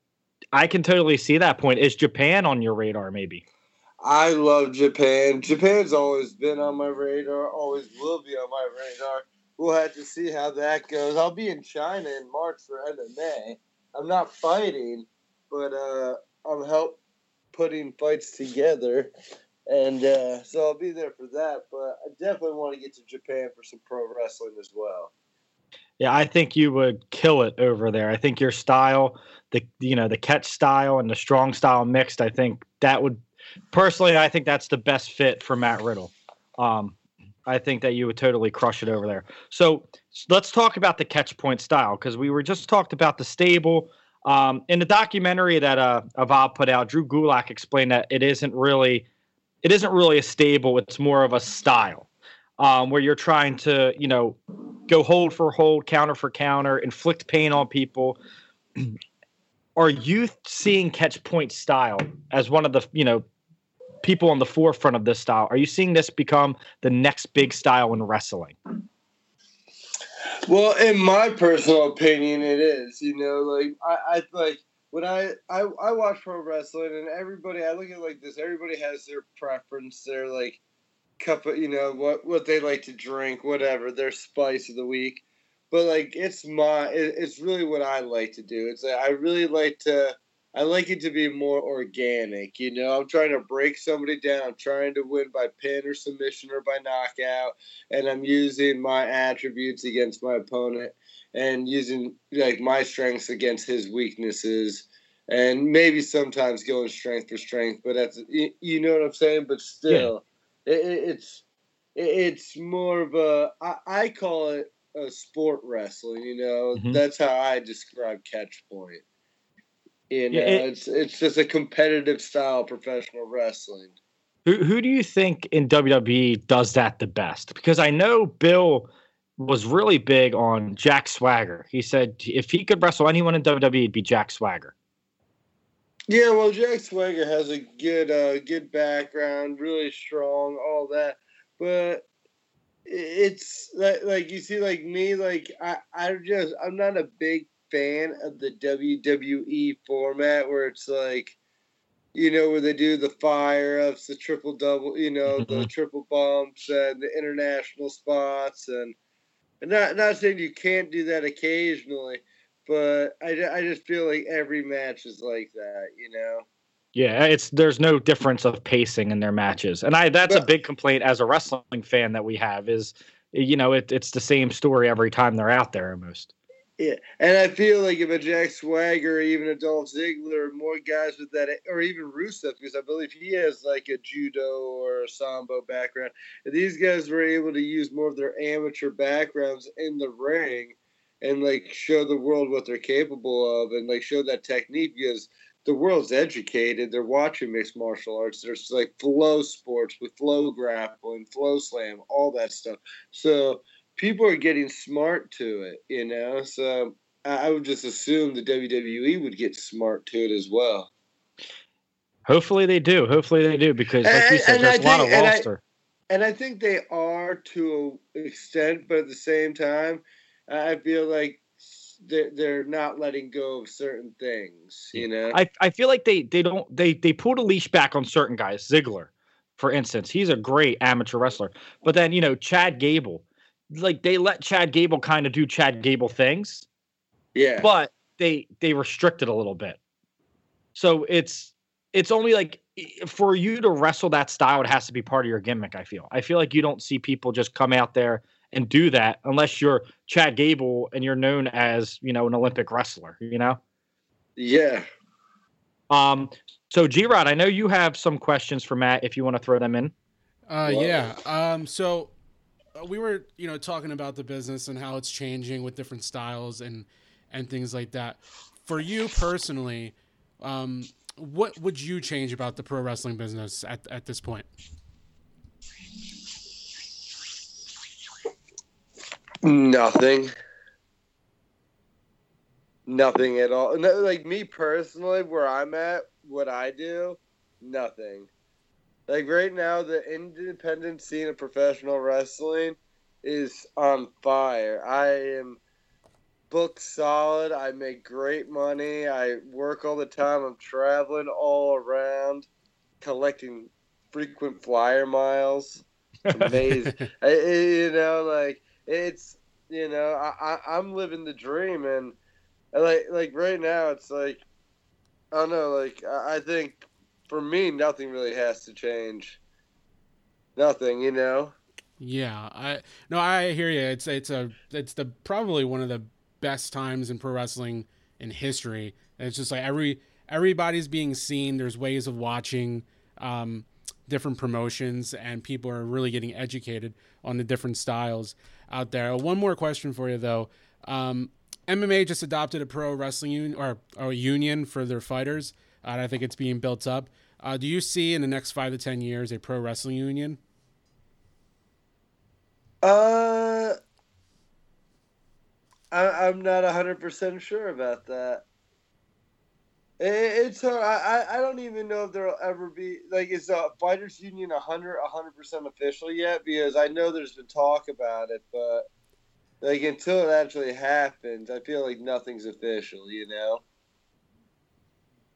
I can totally see that point. Is Japan on your radar? Maybe. I love Japan. Japan's always been on my radar, always will be on my radar. We'll have to see how that goes. I'll be in China in March for MMA. I'm not fighting, but uh, I'm help putting fights together, and uh, so I'll be there for that. But I definitely want to get to Japan for some pro wrestling as well. Yeah, I think you would kill it over there. I think your style, the you know the catch style and the strong style mixed. I think that would personally, I think that's the best fit for Matt Riddle. Um, I think that you would totally crush it over there. So let's talk about the catch point style because we were just talked about the stable. Um, in the documentary that uh, put out, Drew Gulak explained that it isn't really, it isn't really a stable. It's more of a style um, where you're trying to, you know, go hold for hold, counter for counter, inflict pain on people. Are you seeing catch point style as one of the, you know, people on the forefront of this style? Are you seeing this become the next big style in wrestling? Well, in my personal opinion, it is. You know, like I, I like when I, I I watch pro wrestling, and everybody, I look at like this. Everybody has their preference, their like cup of, you know, what what they like to drink, whatever, their spice of the week. But like, it's my, it, it's really what I like to do. It's like, I really like to. I like it to be more organic. You know, I'm trying to break somebody down. I'm trying to win by pin or submission or by knockout and I'm using my attributes against my opponent and using like my strengths against his weaknesses and maybe sometimes going strength for strength but that's you, know what i'm saying but still it, it, it's it's more of a I, I call it a sport wrestling you know Mhm. that's how i describe catch point you know Yeah, it- it's it's just a competitive style of professional wrestling Who who do you think in WWE does that the best? Because I know Bill was really big on Jack Swagger. He said if he could wrestle anyone in WWE, it'd be Jack Swagger. Yeah, well, Jack Swagger has a good, uh, good background, really strong, all that. But it's like, like you see, like me, like I, I just, I'm not a big fan of the WWE format where it's like, you know, where they do the fire ups, the triple double, you know, the Mhm. triple bumps and the international spots. And, and not, not saying you can't do that occasionally, but I, I just feel like every match is like that, you know? Yeah, it's there's no difference of pacing in their matches, and I that's a big complaint as a wrestling fan that we have is, you know, it, it's the same story every time they're out there almost. Yeah, and I feel like if a Jack Swagger even a Dolph Ziggler or more guys with that, or even Rusev, because I believe he has like a judo or a sambo background, if these guys were able to use more of their amateur backgrounds in the ring and like show the world what they're capable of and like show that technique because the world's educated. They're watching mixed martial arts. There's like FloSports with FloGrappling, flow slam, all that stuff. So people are getting smart to it, you know. So I I would just assume the WWE would get smart to it as well. Hopefully they do. Hopefully they do because, like you And- said, and there's I a lot of think- and I- roster. And I think they are to an extent, but at the same time, I feel like they're, they're not letting go of certain things, you know. I, I feel like they they don't they they pulled a leash back on certain guys. Ziggler, for instance, he's a great amateur wrestler. But then you know Chad Gable, like they let Chad Gable kind of do Chad Gable things, yeah. but they they restrict it a little bit. So it's it's only like for you to wrestle that style, it has to be part of your gimmick. I feel. I feel like you don't see people just come out there and do that unless you're Chad Gable and you're known as you know an Olympic wrestler. You know. yeah. Um, so G Rod, I know you have some questions for Matt if you want to throw them in. Uh, Whoa. yeah. Um, so we were, you know, talking about the business and how it's changing with different styles and and things like that. For you personally, um, what would you change about the pro wrestling business at at this point? Nothing. Nothing at all. No, like me personally, where I'm at, what I do, nothing. Like right now, the independent scene of professional wrestling is on fire. I am booked solid. I make great money. I work all the time. I'm traveling all around, collecting frequent flyer miles. Amazing. I, you know, like it's you know, I, I I'm living the dream, and like like right now, it's like I don't know, like I, I think for me, nothing really has to change. Nothing, you know. Yeah, I no, I hear you. It's it's a it's the probably one of the best times in pro wrestling in history. It's just like every everybody's being seen. There's ways of watching um, different promotions, and people are really getting educated on the different styles out there. One more question for you though. Um, MMA just adopted a pro wrestling union or, or a union for their fighters, uh, and I think it's being built up. Uh, do you see in the next five to ten years a pro wrestling union? Uh, I, I'm not hundred percent sure about that. It, it's hard. I, I I don't even know if there'll ever be like is the fighters union a hundred a hundred percent official yet? Because I know there's been talk about it, but like until it actually happens, I feel like nothing's official. You know.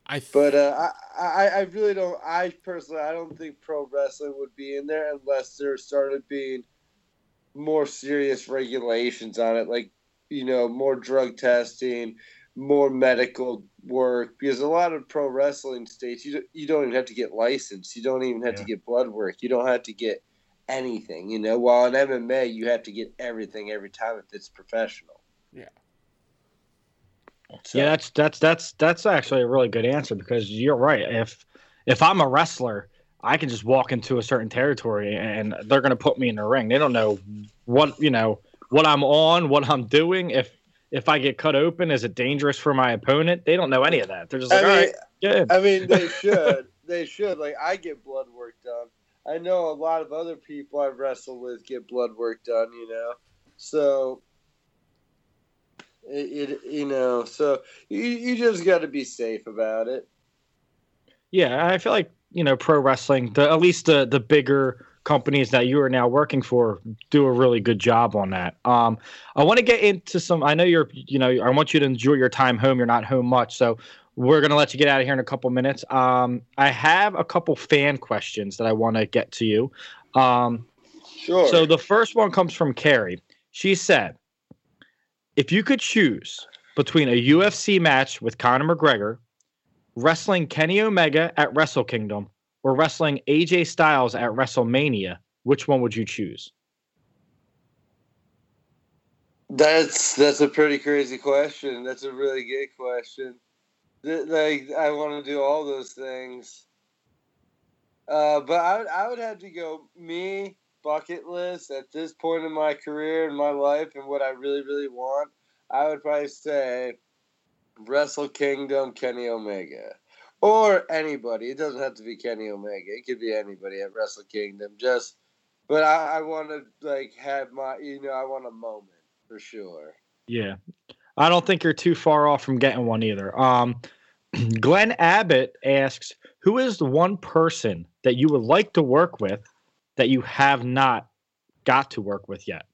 I th- But uh, I, I I really don't. I personally I don't think pro wrestling would be in there unless there started being more serious regulations on it, like you know more drug testing, more medical work. Because a lot of pro wrestling states, you don't, you don't even have to get licensed. You don't even have to get blood work. You don't have to get anything. You know, while in MMA you have to get everything every time if it's professional. Yeah. So, Yeah, that's that's that's that's actually a really good answer because you're right. If if I'm a wrestler, I can just walk into a certain territory and they're going to put me in the ring. They don't know what you know what I'm on, what I'm doing. If if I get cut open, is it dangerous for my opponent? They don't know any of that. They're just like, I all mean, right, good. I mean, they should. they should. Like, I get blood work done. I know a lot of other people I wrestle with get blood work done. You know, so it, it you know, so you you just got to be safe about it. Yeah, I feel like you know pro wrestling, the at least the the bigger companies that you are now working for do a really good job on that. Um, I want to get into some. I know you're, you know, I want you to enjoy your time home. You're not home much, so we're gonna let you get out of here in a couple minutes. Um, I have a couple fan questions that I want to get to you. Um, Sure. so the first one comes from Carrie. She said, "If you could choose between a UFC match with Conor McGregor, wrestling Kenny Omega at Wrestle Kingdom, or wrestling AJ Styles at WrestleMania, which one would you choose?" That's that's a pretty crazy question. That's a really good question. Like I want to do all those things, uh, but I would I would have to go me bucket list at this point in my career and my life and what I really really want. I would probably say Wrestle Kingdom Kenny Omega or anybody. It doesn't have to be Kenny Omega. It could be anybody at Wrestle Kingdom. Just, but I, I want to like have my you know I want a moment for sure. Yeah. I don't think you're too far off from getting one either. Um, Glenn Abbott asks, "Who is the one person that you would like to work with that you have not got to work with yet?"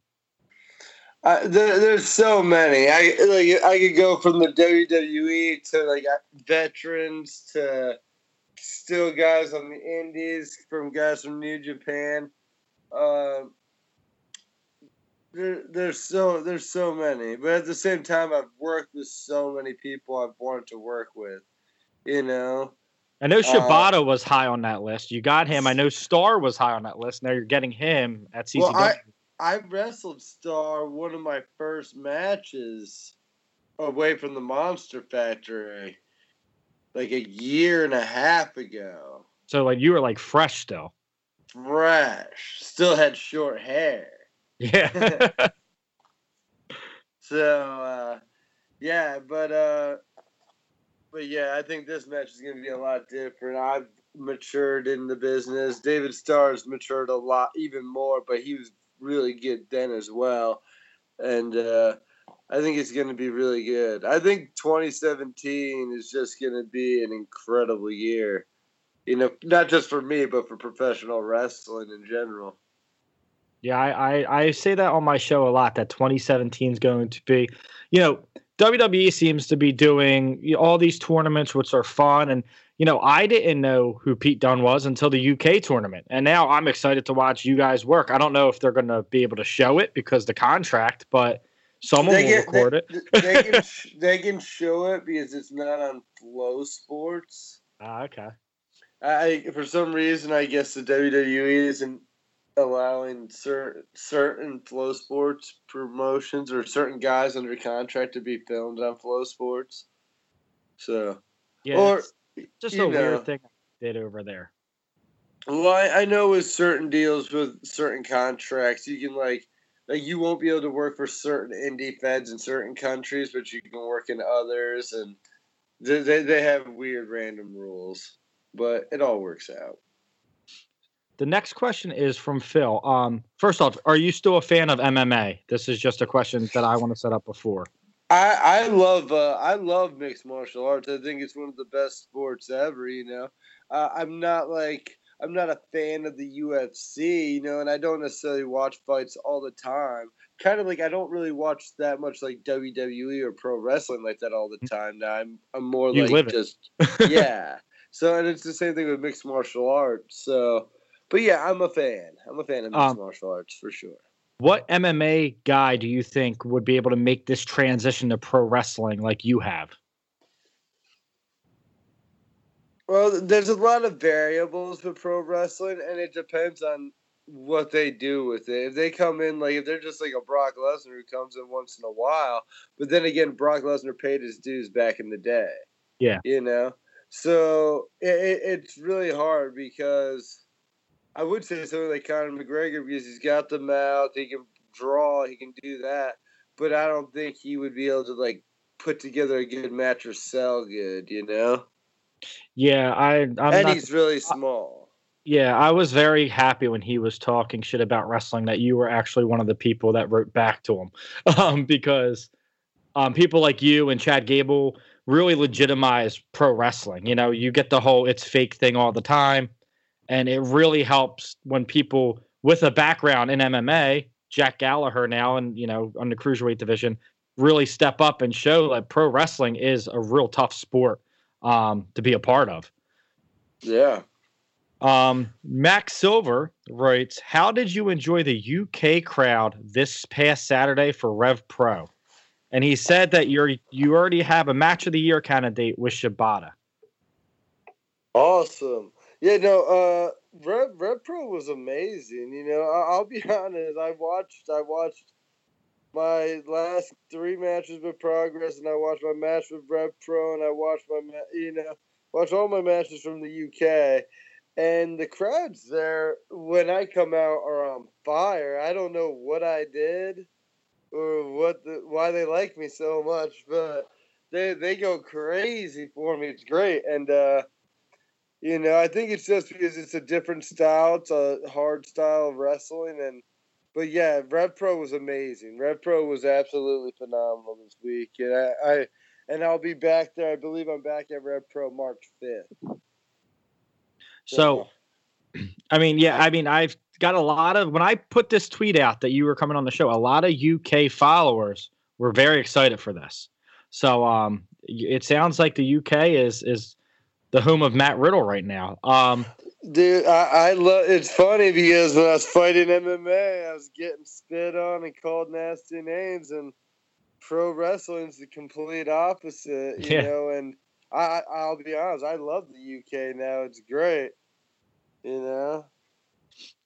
Uh, there, there's so many. I like I could go from the WWE to like uh, veterans to still guys on the Indies, from guys from New Japan. Um, there, there's so there's so many, but at the same time, I've worked with so many people I've wanted to work with. You know, I know Shibata was high on that list. You got him. I know Starr was high on that list. Now you're getting him at CZW. Well, I- I wrestled Starr one of my first matches away from the Monster Factory like a year and a half ago. so like you were like fresh still. Fresh. Still had short hair. Yeah. So uh yeah, but uh but yeah, I think this match is gonna be a lot different. I've matured in the business. David Starr's matured a lot even more, but he was really good then as well. And uh I think it's going to be really good. I think 2017 is just going to be an incredible year. You know, not just for me, but for professional wrestling in general. Yeah, I, I, I say that on my show a lot that 2017 is going to be, you know, WWE seems to be doing all these tournaments, which are fun. And, you know, I didn't know who Pete Dunne was until the UK tournament. And now I'm excited to watch you guys work. I don't know if they're going to be able to show it because the contract, but someone will get- record it. they, they can sh- they can show it because it's not on FloSports. Ah, okay. I for some reason I guess the WWE isn't allowing certain certain FloSports promotions or certain guys under contract to be filmed on FloSports. So, Yeah, or it's just a know. weird thing I did over there. well, I, I know with certain deals with certain contracts, you can like like you won't be able to work for certain indie feds in certain countries, but you can work in others, and they they, they have weird random rules, but it all works out. The next question is from Phil. Um, first off, are you still a fan of MMA? This is just a question that I want to set up before. I I love uh, I love mixed martial arts. I think it's one of the best sports ever. You know, uh, I'm not like I'm not a fan of the UFC. You know, and I don't necessarily watch fights all the time. Kind of like I don't really watch that much like WWE or pro wrestling like that all the time. Now I'm I'm more You like just yeah. So and it's the same thing with mixed martial arts. So, but yeah, I'm a fan. I'm a fan of mixed Um, martial arts for sure. What MMA guy do you think would be able to make this transition to pro wrestling like you have? Well, there's a lot of variables with pro wrestling, and it depends on what they do with it. If they come in like if they're just like a Brock Lesnar who comes in once in a while, but then again, Brock Lesnar paid his dues back in the day. Yeah. you know, so it, it, it's really hard because I would say something like Conor McGregor because he's got the mouth, he can draw, he can do that, but I don't think he would be able to like put together a good match or sell good. You know. Yeah, I I'm and not, he's really small. yeah, I was very happy when he was talking shit about wrestling that you were actually one of the people that wrote back to him. Um, because um people like you and Chad Gable really legitimize pro wrestling. You know, you get the whole it's fake thing all the time. And it really helps when people with a background in MMA, Jack Gallagher now, and you know on the cruiserweight division, really step up and show that pro wrestling is a real tough sport um, to be a part of. Yeah. Um, Max Silver writes, "How did you enjoy the UK crowd this past Saturday for Rev Pro?" And he said that you're you already have a match of the year candidate with Shibata. Awesome. Yeah, no, uh Rev Rev Pro was amazing. You know, I, I'll be honest, I watched I watched my last three matches with Progress, and I watched my match with Rev Pro, and I watched my you know watched all my matches from the UK, and the crowds there when I come out are on fire. I don't know what I did or what the why they like me so much, but they they go crazy for me. It's great, and uh, you know I think it's just because it's a different style. It's a hard style of wrestling, and but yeah, Rev Pro was amazing. Rev Pro was absolutely phenomenal this week, and I, I and I'll be back there. I believe I'm back at Rev Pro March fifth. So, I mean, yeah, I mean, I've got a lot of when I put this tweet out that you were coming on the show, a lot of UK followers were very excited for this. So, um, it sounds like the UK is is the home of Matt Riddle right now. Um, Dude, I, I love. It's funny because when I was fighting MMA, I was getting spit on and called nasty names, and pro wrestling's the complete opposite, you Yeah. know. And I, I'll be honest, I love the UK now. It's great, you know.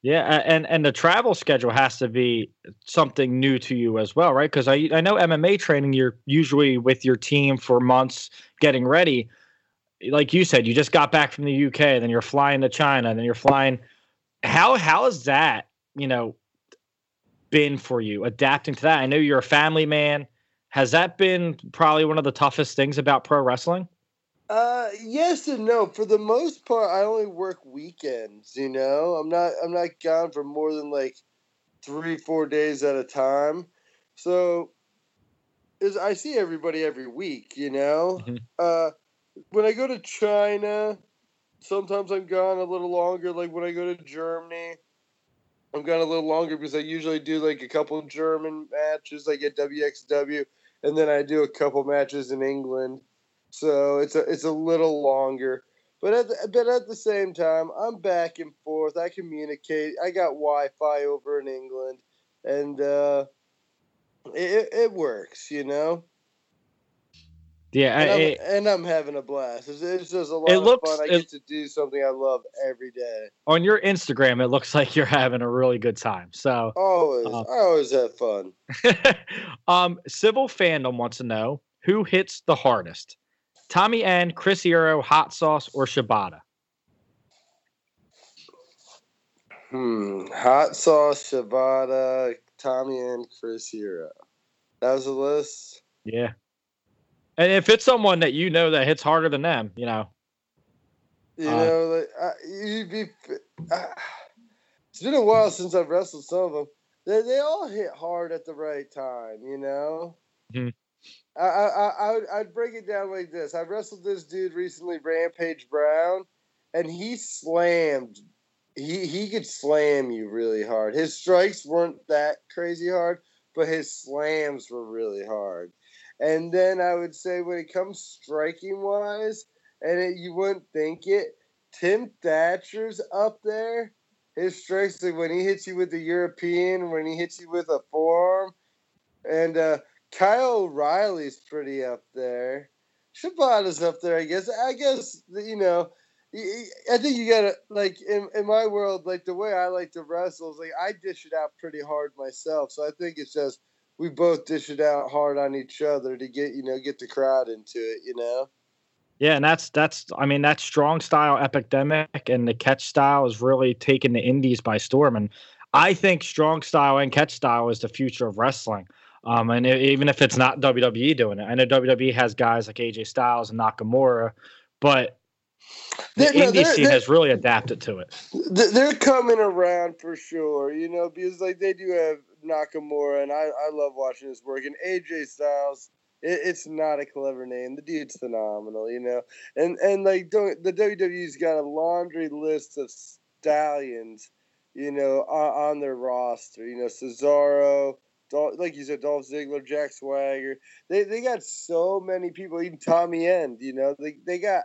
Yeah, and and the travel schedule has to be something new to you as well, right? Because I I know MMA training, you're usually with your team for months getting ready. Like you said, you just got back from the UK, then you're flying to China, then you're flying. How how has that you know been for you adapting to that? I know you're a family man. Has that been probably one of the toughest things about pro wrestling? Uh, yes and no. For the most part, I only work weekends. You know, I'm not I'm not gone for more than like three four days at a time. So, is I see everybody every week. You know, Mhm. uh, when I go to China, sometimes I'm gone a little longer. Like when I go to Germany, I'm gone a little longer because I usually do like a couple German matches, like at WXW, and then I do a couple matches in England. So it's a it's a little longer, but at the, but at the same time, I'm back and forth. I communicate. I got Wi-Fi over in England, and uh, it it works, you know. Yeah, And, I- I'm, it- and I'm having a blast. It's, it's just a lot It of looks- fun. I it- get to do something I love every day. on your Instagram, it looks like you're having a really good time. So. Always, Uh, I always have fun. um, Civil fandom wants to know who hits the hardest: Tommy End, Chris Hero, Hot Sauce, or Shibata. Hmm. Hot sauce, Shibata, Tommy, and Chris Hero. That was the list. Yeah, and if it's someone that you know that hits harder than them, you know, You Uh, know, like I, you'd be. Uh, it's been a while since I've wrestled some of them. They they all hit hard at the right time. You know. Mhm. I I I I would, I'd break it down like this. I wrestled this dude recently, Rampage Brown, and he slammed. He he could slam you really hard. His strikes weren't that crazy hard, but his slams were really hard. And then I would say when it comes striking wise, and it, you wouldn't think it. Tim Thatcher's up there. His strikes, like when he hits you with the European, when he hits you with a forearm, and uh, Kyle O'Reilly's pretty up there. Shibata's up there, I guess. I guess you know. I think you gotta like in, in my world, like the way I like to wrestle is like I dish it out pretty hard myself. So I think it's just we both dish it out hard on each other to get you know get the crowd into it. You know. yeah, and that's that's I mean that strong style epidemic and the catch style is really taking the indies by storm, and I think strong style and catch style is the future of wrestling. Um, and e- even if it's not WWE doing it, I know WWE has guys like AJ Styles and Nakamura, but the They're- indie they're- scene has really adapted to it. They're coming around for sure, you know, because like they do have Nakamura, and I, I love watching his work. And AJ Styles, it, it's not a clever name. The dude's phenomenal, you know. And and like don't, the WWE's got a laundry list of stallions, you know, on, on their roster. You know, Cesaro, like you said, Dolph Ziggler, Jack Swagger. They they got so many people. Even Tommy End. You know, they they got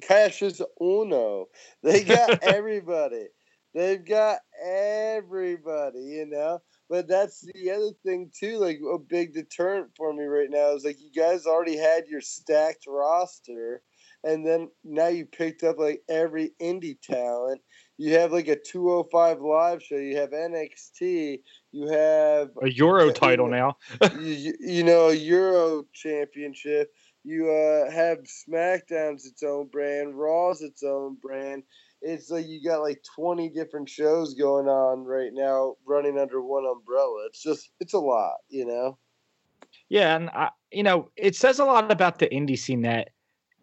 Kassius Ohno. They got everybody. They've got everybody. You know. But that's the other thing too. Like a big deterrent for me right now is like you guys already had your stacked roster, and then now you picked up like every indie talent. You have like a 205 live show. You have NXT. You have a Euro title now. you, you know, a Euro championship. You uh, have SmackDown's its own brand, Raw's its own brand. It's like you got like 20 different shows going on right now running under one umbrella. It's just, it's a lot, you know? Yeah. And, I, you know, it says a lot about the indie scene that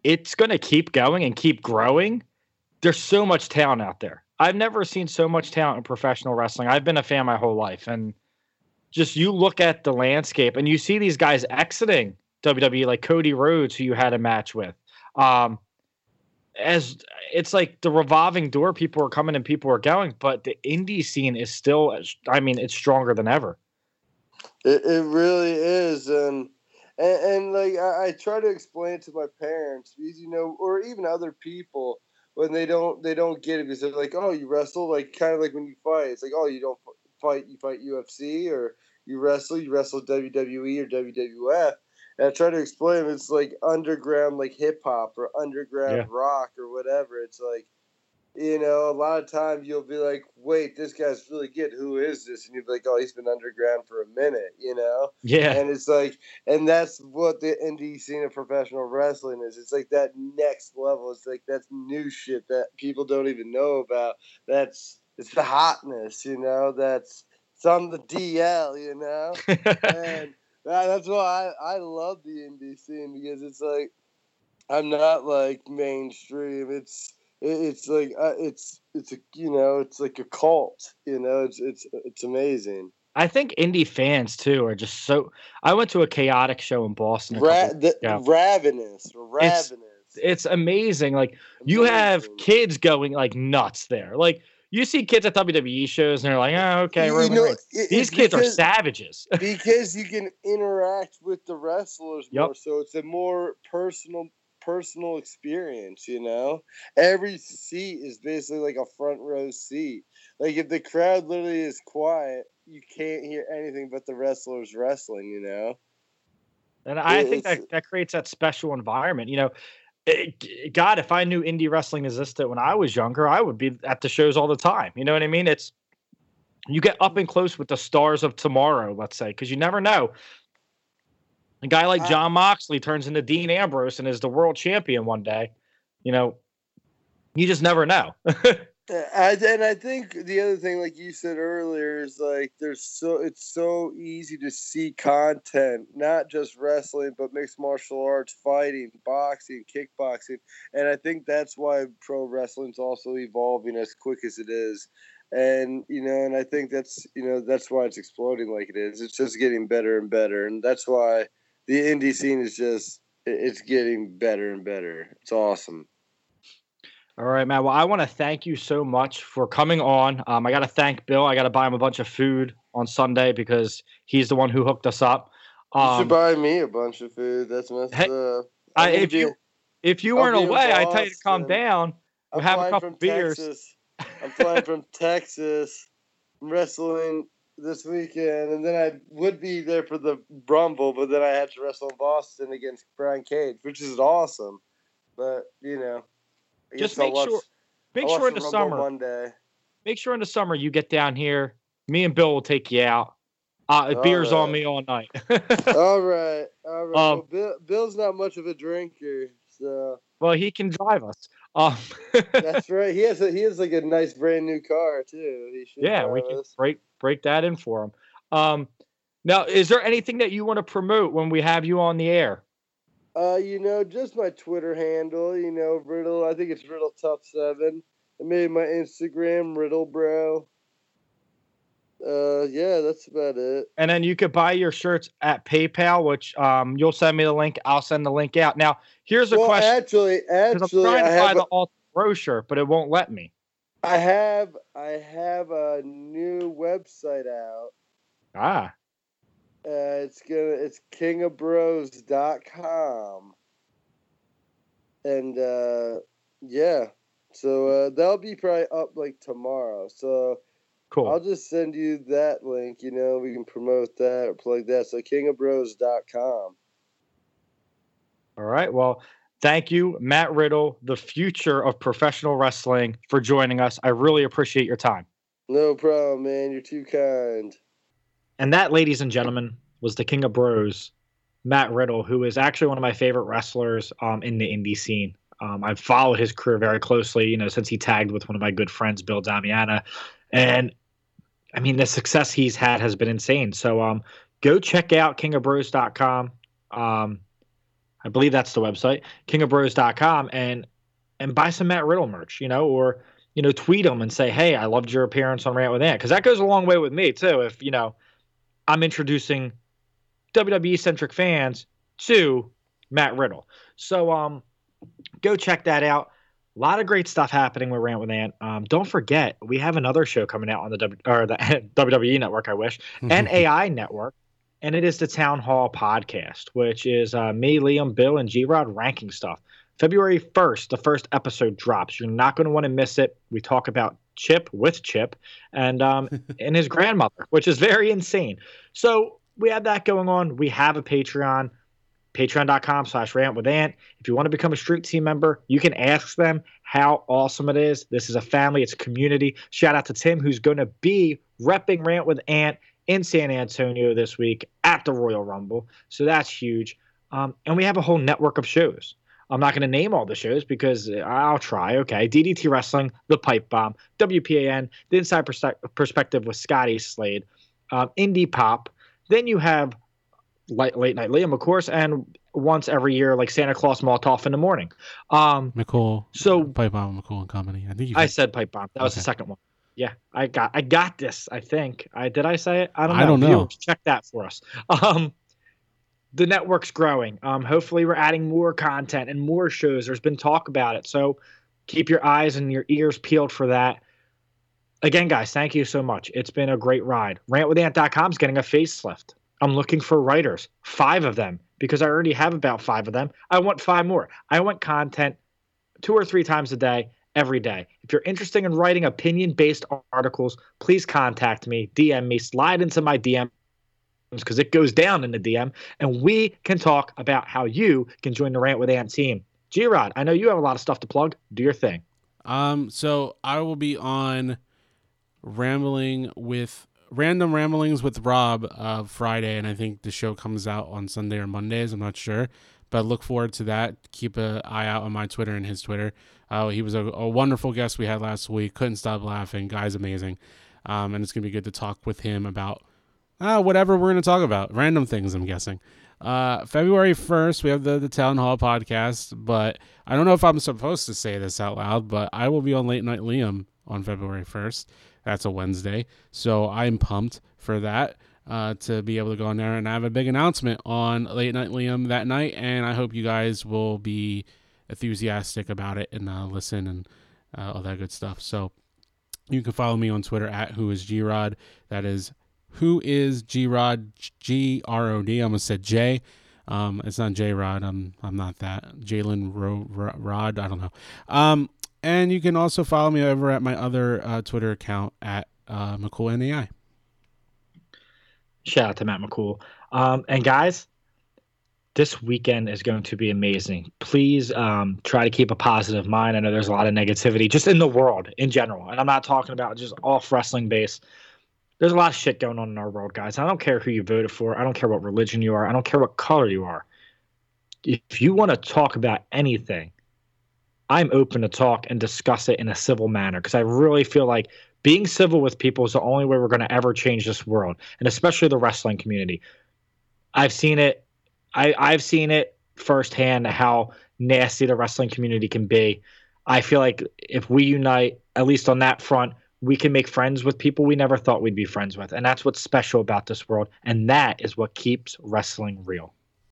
it's going to keep going and keep growing. There's so much talent out there. I've never seen so much talent in professional wrestling. I've been a fan my whole life. And just you look at the landscape and you see these guys exiting WWE, like Cody Rhodes, who you had a match with. Um, as it's like the revolving door, people are coming and people are going, but the indie scene is still, I mean, it's stronger than ever. It, it really is. And, and, and like, I, I try to explain it to my parents because, you know, or even other people when they don't they don't get it because they're like, oh, you wrestle like kind of like when you fight. It's like, oh, you don't fight, you fight UFC or you wrestle, you wrestle WWE or WWF. And I try to explain it's like underground like hip hop or underground yeah. rock or whatever. It's like you know, a lot of times you'll be like, wait, this guy's really good. Who is this? And you'll be like, oh, he's been underground for a minute, you know? Yeah. And it's like, and that's what the indie scene of professional wrestling is. It's like that next level. It's like that's new shit that people don't even know about. That's, it's the hotness, you know? That's, it's on the DL, you know? and that's why I, I love the indie scene because it's like, I'm not like mainstream. It's, it's like uh, it's it's a you know it's like a cult you know? It's it's it's amazing. I think indie fans too are just so i went to a chaotic show in boston Ra- the, ravenous ravenous it's, it's amazing. Like amazing. you have kids going like nuts there. Like you see kids at WWE shows and they're like, oh, okay, you know, it, these kids because, are savages. because you can interact with the wrestlers yep. more, so it's a more personal personal experience, you know? Every seat is basically like a front row seat. Like if the crowd literally is quiet, you can't hear anything but the wrestlers wrestling, you know? And I think that, that creates that special environment. You know, it, God, if I knew indie wrestling existed when I was younger, I would be at the shows all the time. You know what I mean? It's you get up and close with the stars of tomorrow, let's say, because you never know. A guy like uh, Jon Moxley turns into Dean Ambrose and is the world champion one day. You know, you just never know. And I think the other thing, like you said earlier, is like there's so it's so easy to see content, not just wrestling, but mixed martial arts, fighting, boxing, kickboxing, and I think that's why pro wrestling's also evolving as quick as it is. And you know, and I think that's you know that's why it's exploding like it is. It's just getting better and better, and that's why the indie scene is just it's getting better and better. It's awesome. All right, man. Well, I want to thank you so much for coming on. Um, I got to thank Bill. I got to buy him a bunch of food on Sunday because he's the one who hooked us up. Um, you should um, buy me a bunch of food. That's messed hey, up. I, if you if you weren't away, I tell you to calm down. We'll have a couple beers. Texas. I'm flying from Texas. I'm wrestling this weekend, and then I would be there for the Rumble, but then I had to wrestle in Boston against Brian Cage, which is awesome. But you know, just make sure, make sure in the, the summer one day. Make sure in the summer you get down here. Me and Bill will take you out. Uh, beers right. on me all night. all right, all right. Um, well, Bill, Bill's not much of a drinker, so. Well, he can drive us. Um, That's right. He has a, he has like a nice brand new car too. yeah, we can us. break break that in for him. Um, now, is there anything that you want to promote when we have you on the air? Uh, you know, just my Twitter handle. You know, Riddle. I think it's Riddle Tough Seven. And maybe my Instagram, Riddle Bro. Uh, yeah, that's about it. And then you could buy your shirts at PayPal, which um, you'll send me the link. I'll send the link out. Now, here's a well, question. Actually, actually, I'm trying to I buy the Alt Pro shirt, but it won't let me. I have I have a new website out. Ah, Uh, it's gonna it's kingofbros.com. And uh yeah. So uh that'll be probably up like tomorrow. So cool. I'll just send you that link, you know, we can promote that or plug that. So kingofbros.com. All right. Well, thank you, Matt Riddle, the future of professional wrestling, for joining us. I really appreciate your time. No problem, man. You're too kind. And that, ladies and gentlemen, was the King of Bros, Matt Riddle, who is actually one of my favorite wrestlers um, in the indie scene. Um, I've followed his career very closely, you know, since he tagged with one of my good friends, Bill Damiana. And I mean, the success he's had has been insane. So um, go check out kingofbros.com. Um, I believe that's the website, kingofbros.com, and and buy some Matt Riddle merch, you know, or you know, tweet him and say, "Hey, I loved your appearance on Rant with Ant," because that goes a long way with me too. If you know, I'm introducing WWE centric fans to Matt Riddle, so um, go check that out. A lot of great stuff happening with Rant with Ant. Um, don't forget, we have another show coming out on the w- or the WWE network. I wish and AI network and it is the Town Hall podcast, which is uh, me, Liam, Bill, and G Rod ranking stuff. February 1st, the first episode drops. You're not going to want to miss it. We talk about Chip with Chip and um, and his grandmother, which is very insane. So we have that going on. We have a Patreon, patreon.com slash rant with Ant. If you want to become a street team member, you can ask them how awesome it is. This is a family, it's a community. Shout out to Tim, who's going to be repping Rant with Ant in San Antonio this week at the Royal Rumble. So that's huge. Um, and we have a whole network of shows. I'm not going to name all the shows because I'll try. Okay. DDT Wrestling, The Pipe Bomb, WPAN, The Inside Perspe- Perspective with Scotty Slade, um, Indie Pop. Then you have Late, Late Night Liam, of course, and once every year, like Santa Claus Maltoff in the morning. Um, McCool. So- Pipe Bomb McCool and Company. I think you. I said Pipe Bomb. That was the second one. Yeah, I got I got this. I think I did. I say it. I don't know. I don't know. Viewers, Check that for us. Um, the network's growing. Um, hopefully we're adding more content and more shows. There's been talk about it, so keep your eyes and your ears peeled for that. Again, guys, thank you so much. It's been a great ride. Rantwithant.com is getting a facelift. I'm looking for writers, five of them, because I already have about five of them. I want five more. I want content two or three times a day, every day. If you're interested in writing opinion based articles, please contact me, DM me, slide into my DM because it goes down in the DM, and we can talk about how you can join the Rant with Ant team. G Rod, I know you have a lot of stuff to plug. Do your thing. Um, so I will be on rambling with random ramblings with Rob uh, Friday, and I think the show comes out on Sunday or Mondays. I'm not sure, but look forward to that. Keep an eye out on my Twitter and his Twitter. Uh, he was a, a wonderful guest we had last week. Couldn't stop laughing. Guy's amazing, um, and it's gonna be good to talk with him about uh, whatever we're gonna talk about. Random things, I'm guessing. Uh, February 1st, we have the, the Town Hall podcast, but I don't know if I'm supposed to say this out loud, but I will be on Late Night Liam on February 1st. That's a Wednesday. So I'm pumped for that uh, to be able to go on there and I have a big announcement on Late Night Liam that night. And I hope you guys will be enthusiastic about it and uh, listen and uh, all that good stuff. So you can follow me on Twitter at who is G Rod. That is who is G Rod G R O D. I almost said J. Um, it's not J Rod. I'm I'm not that Jalen Ro- Ro- Rod. I don't know. Um, and you can also follow me over at my other uh, Twitter account at uh, McCool NAI. Shout out to Matt McCool. Um, and guys, this weekend is going to be amazing. Please um, try to keep a positive mind. I know there's a lot of negativity just in the world in general. And I'm not talking about just off wrestling base. There's a lot of shit going on in our world, guys. I don't care who you voted for. I don't care what religion you are. I don't care what color you are. If you want to talk about anything, I'm open to talk and discuss it in a civil manner because I really feel like being civil with people is the only way we're going to ever change this world, and especially the wrestling community. I've seen it. I, I've seen it firsthand how nasty the wrestling community can be. I feel like if we unite, at least on that front, we can make friends with people we never thought we'd be friends with. And that's what's special about this world. And that is what keeps wrestling real.